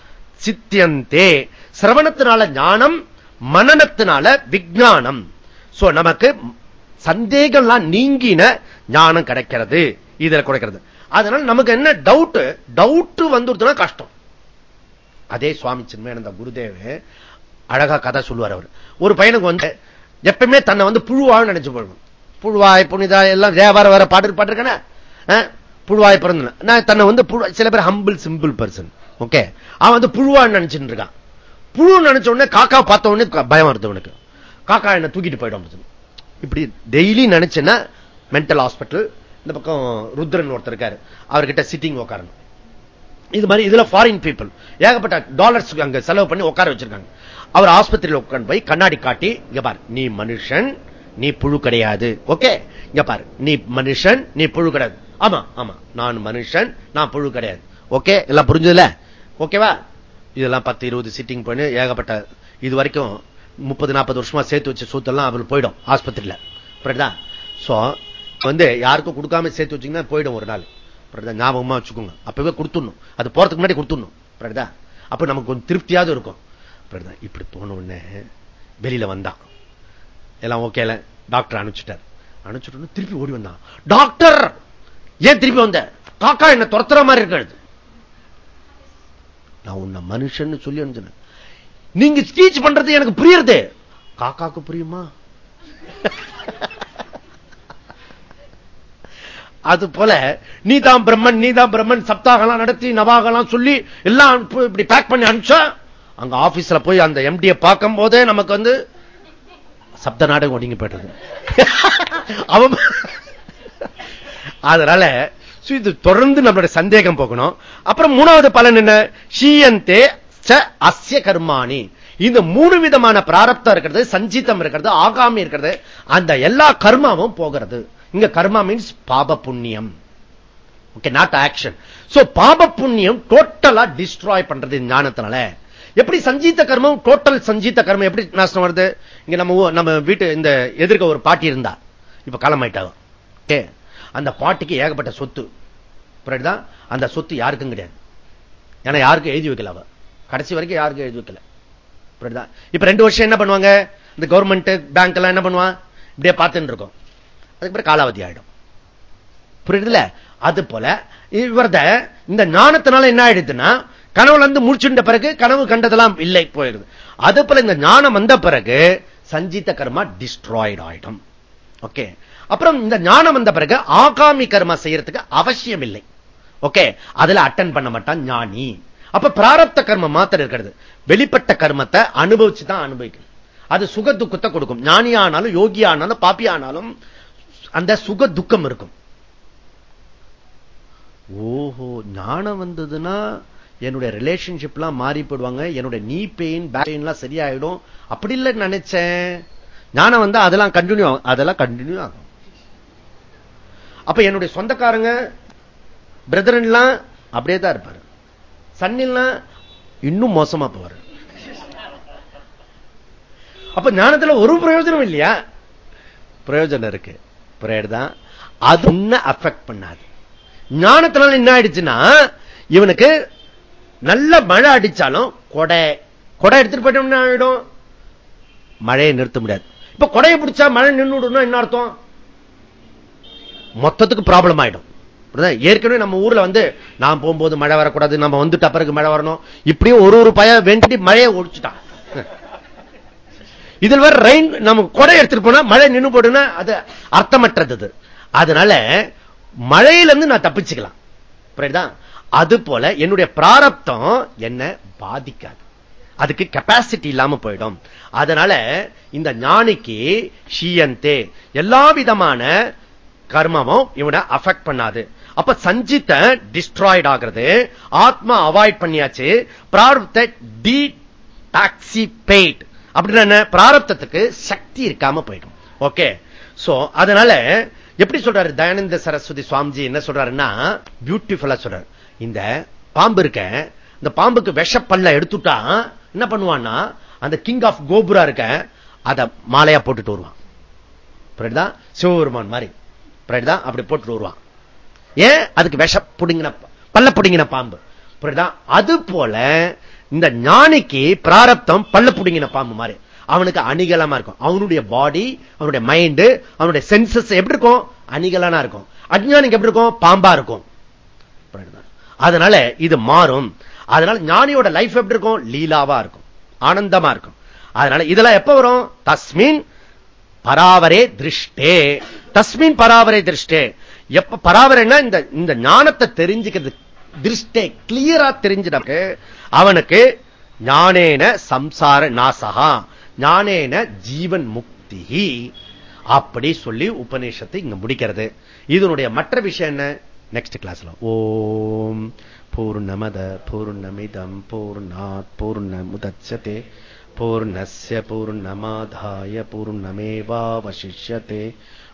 சித்தியந்தே. சிரவணத்தினால ஞானம் மனநத்தினால விஜானம் சோ நமக்கு சந்தேகம்லாம் நீங்கின ஞானம் கிடைக்கிறது. இதுல குறைக்கிறது அதனால நமக்கு என்ன டவுட் டவுட் வந்துடுதுன்னா கஷ்டம். அதே சுவாமி சின்மயானந்த குருதேவ அழகா கதை சொல்லுவார் அவர். ஒரு பையனுக்கு வந்து எப்பவுமே தன்னை வந்து புழுவாக நினைச்சு போடுவோம் புழுவாய் புனிதா எல்லாம் வேற வேற பாட்டு பாட்டு இருக்கேன் புழுவாய் பிறந்த நான் தன்னை வந்து சில பேர் ஹம்பிள் சிம்பிள் பர்சன் ஓகே அவன் வந்து புழுவான்னு நினைச்சுட்டு இருக்கான். புழு நினைச்ச உடனே காக்கா பார்த்த உடனே பயம் வருது உனக்கு காக்கா என்ன தூக்கிட்டு போயிடும் இப்படி டெய்லி நினைச்சேன்னா மென்டல் ஹாஸ்பிட்டல் இந்த பக்கம் ருத்ரன் ஒருத்தர் இருக்காரு. அவர்கிட்ட சிட்டிங் உட்காரணும் இது மாதிரி இதுல ஃபாரின் பீப்புள் ஏகப்பட்ட டாலர்ஸ் அங்க செலவு பண்ணி உட்கார வச்சிருக்காங்க. அவர் ஆஸ்பத்திரியில் உட்காந்து போய் கண்ணாடி காட்டி இங்க பாரு நீ மனுஷன் நீ புழு கிடையாது. ஓகே இங்க பாரு நீ மனுஷன் நீ புழு கிடையாது. ஆமா ஆமா. நான் மனுஷன் நான் புழு கிடையாது. ஓகே எல்லாம் புரிஞ்சதுல ஓகேவா இதெல்லாம் பத்து இருபது சிட்டிங் பண்ணி ஏகப்பட்ட இது வரைக்கும் முப்பது நாற்பது வருஷமா சேர்த்து வச்ச சொத்தெல்லாம் அவருக்கு போயிடும் ஆஸ்பத்திரியில. புரியுதா? சோ வந்து யாருக்கும் கொடுக்காம சேர்த்து வச்சீங்கன்னா போயிடும் ஒரு நாள். ஞாபகமா வச்சுக்கோங்க. அப்பவே கொடுத்துடணும். அது போறதுக்கு முன்னாடி கொடுத்துடணும். புரியுதா? அப்ப நமக்கு கொஞ்சம் திருப்தியாவது இருக்கும். இப்படி போன உடனே வெளியில வந்தான். எல்லாம் ஓகேல டாக்டர் அனுப்பிச்சிட்டார். அனுப்பிச்சுட்டு திருப்பி ஓடி வந்தான். டாக்டர் ஏன் திருப்பி வந்த? காக்கா என்ன துரத்துற மாதிரி இருக்கிறது நான் உன்னை மனுஷன் சொல்லி அனுப்பிச்சேன். நீங்க ஸ்பீச் பண்றது எனக்கு புரியுறது. காக்காக்கு புரியுமா? அது போல நீதான் பிரம்மன் நீதான் பிரம்மன் சப்தாகலாம் நடத்தி நவாகலாம் சொல்லி எல்லாம் இப்படி பேக் பண்ணி அனுப்பிச்சா அங்க ஆபீஸ்ல போய் அந்த எம்டியை பார்க்கும் போதே நமக்கு வந்து சப்த நாடகம் ஒடுங்கி போயிட்டது அவன் அதனால இது தொடர்ந்து நம்மளுடைய சந்தேகம் போகணும். அப்புறம் மூணாவது பலன் என்ன? ஷீயந்தே அஸ்ய கர்மாணி. இந்த மூணு விதமான பிராரப்தம் இருக்கிறது சஞ்சீதம் இருக்கிறது ஆகாமி இருக்கிறது. அந்த எல்லா கர்மாவும் போகிறது. இங்க கர்மா மீன்ஸ் பாப புண்ணியம். ஓகே நாட் ஆக்ஷன் சோ பாப புண்ணியம் டோட்டலா டிஸ்ட்ராய் பண்றது ஞானத்தினால. எப்படி சஞ்சீத கர்மம் டோட்டல் சஞ்சீத கர்மம் எப்படி நாசனம் வருது? இங்க நம்ம நம்ம வீட்டு இந்த எதிர்க்க ஒரு பாட்டி இருந்தா. இப்ப காலமாயிட்டாங்க அந்த பாட்டிக்கு ஏகப்பட்ட சொத்து. புரியுதுதான் அந்த சொத்து யாருக்கும் கிடையாது. ஏன்னா யாருக்கும் எழுதி வைக்கல அவன் கடைசி வரைக்கும் யாருக்கும் எழுதி வைக்கல இப்படிதான் இப்ப ரெண்டு வருஷம் என்ன பண்ணுவாங்க? இந்த கவர்மெண்ட் பேங்க் எல்லாம் என்ன பண்ணுவான் இப்படியே பார்த்துட்டு இருக்கும். அதுக்கப்புறம் காலாவதி ஆயிடும். புரியுதுல அது போல இவரத இந்த ஞானத்தினால என்ன ஆயிடுதுன்னா கனவுல இருந்து முடிச்சுட்ட பிறகு கனவு கண்டதெல்லாம் இல்லை போயிருது. அது போல இந்த ஞானம் வந்த பிறகு சஞ்சித்த கர்மா டிஸ்ட்ராய்ட் ஆயிடும். ஓகே? அப்புறம் இந்த ஞானம் வந்த பிறகு ஆகாமி கர்மா செய்யறதுக்கு அவசியம் இல்லை. ஓகே? அதுல அட்டன் பண்ண மாட்டான் ஞானி. அப்ப பிராரப்த கர்மம் மாத்திரம் இருக்கிறது. வெளிப்பட்ட கர்மத்தை அனுபவிச்சு தான் அனுபவிக்கணும். அது சுக துக்கத்தை கொடுக்கும். ஞானி ஆனாலும் யோகி ஆனாலும் பாப்பி ஆனாலும் அந்த சுக துக்கம் இருக்கும். ஓஹோ ஞானம் வந்ததுன்னா என்னுடைய ரிலேஷன்ஷிப்லாம் மாறி போடுவாங்க என்னுடைய நீ பெயின் பேக் பெயின்லாம் சரியாயிடும். அப்படி இல்லை நினைச்சேன். ஞானம் வந்து அதெல்லாம் கண்டினியூ ஆகும். அதெல்லாம் கண்டினியூ ஆகும். அப்ப என்னுடைய சொந்தக்காரங்க பிரதரன்லாம் அப்படியே தான் இருப்பாரு. சன்னில்னா இன்னும் மோசமா போவார். அப்ப ஞானத்துல ஒரு பிரயோஜனம் இல்லையா? பிரயோஜனம் இருக்கு. தான். அது ஒன்ன அஃபெக்ட் பண்ணாது. ஞானத்தினால என்ன ஆயிடுச்சுன்னா இவனுக்கு நல்ல மழை அடிச்சாலும் கொடை கொடை எடுத்துட்டு போயிட்டோம்னா ஆயிடும்? மழையை நிறுத்த முடியாது. இப்ப கொடையை பிடிச்சா மழை நின்றுடும் என்ன அர்த்தம்? மொத்தத்துக்கு ப்ராப்ளம் ஆயிடும். ஏற்கனவே நம்ம ஊர்ல வந்து நான் போகும்போது மழை வரக்கூடாது நம்ம வந்துட்ட பிறகு மழை வரணும். இப்படியும் ஒரு ஒரு பய வேண்டி மழையை ஒழிச்சுட்டான். இதில் வர ரெயின் நம்ம கொடை எடுத்துட்டு போனா மழை நின்று போடுனா அது அர்த்தமற்றது அதனால மழையிலிருந்து நான் தப்பிச்சுக்கலாம். அது போல என்னுடைய பிராரப்தம் என்ன பாதிக்காது. அதுக்கு கெப்பாசிட்டி இல்லாம போயிடும். அதனால இந்த ஞானிக்கு ஷீயந்தே எல்லா விதமான கர்மமும் இவனை அஃபெக்ட் பண்ணாது. அப்ப சஞ்சித்த டிஸ்ட்ராய்ட் ஆகிறது. ஆத்மா அவாய்ட் பண்ணியாச்சு. பிராரப்த டி டாக்சிபேட் அப்படின்னா என்ன? பிராரப்தத்துக்கு சக்தி இருக்காம போயிடும். ஓகே சோ அதனால எப்படி சொல்றாரு தயானந்த சரஸ்வதி சுவாமிஜி என்ன சொல்றாருன்னா பியூட்டிஃபுல்லா சொல்றாரு. இந்த பாம்பு இருக்க இந்த பாம்புக்கு விஷப்பல்ல எடுத்துட்டா என்ன பண்ணுவான்னா அந்த கிங் ஆஃப் கோபுரா இருக்க அதை மாலையா போட்டுட்டு வருவான். சிவபெருமான் மாதிரி. அப்படி போட்டுட்டு வருவான். ஏன்? அதுக்கு விஷ புடுங்கின பல்ல புடுங்கின பாம்பு. அது போல இந்த ஞானிக்கு பிராரப்தம் பல்ல புடுங்கின பாம்பு மாதிரி. அவனுக்கு அணிகலமா இருக்கும். அவனுடைய பாடி அவனுடைய மைண்ட் அவனுடைய சென்சஸ் எப்படி இருக்கும்? அணிகலனா இருக்கும். அஜ்ஞானிக்கு எப்படி இருக்கும்? பாம்பா இருக்கும். அதனால இது மாறும். அதனால ஞானியோட லைஃப் எப்படி இருக்கும்? லீலாவா இருக்கும். ஆனந்தமா இருக்கும். அதனால இதெல்லாம் எப்ப வரும்? தஸ்மின் பராவரே திருஷ்டே. தஸ்மின் பராவரே திருஷ்டே. எப்ப பராவரைன்னா இந்த இந்த ஞானத்தை தெரிஞ்சுக்கிறது. திருஷ்டே கிளியரா தெரிஞ்சிடக்கு அவனுக்கு ஞானேன சம்சார நாசகா ஞானேன ஜீவன் முக்தி. அப்படி சொல்லி உபநிஷத்தை இங்க முடிக்கிறது. இதனுடைய மற்ற விஷயம் என்ன? நெக்ஸ்ட் கிளாஸ்ல ஓம் பூர்ணமத பூர்ணமிதம் பூர்ணாத் பூர்ணமுதச்சதே. பூர்ணஸ்ய பூர்ணமாதாய பூர்ணமேவாவசிஷ்யதே.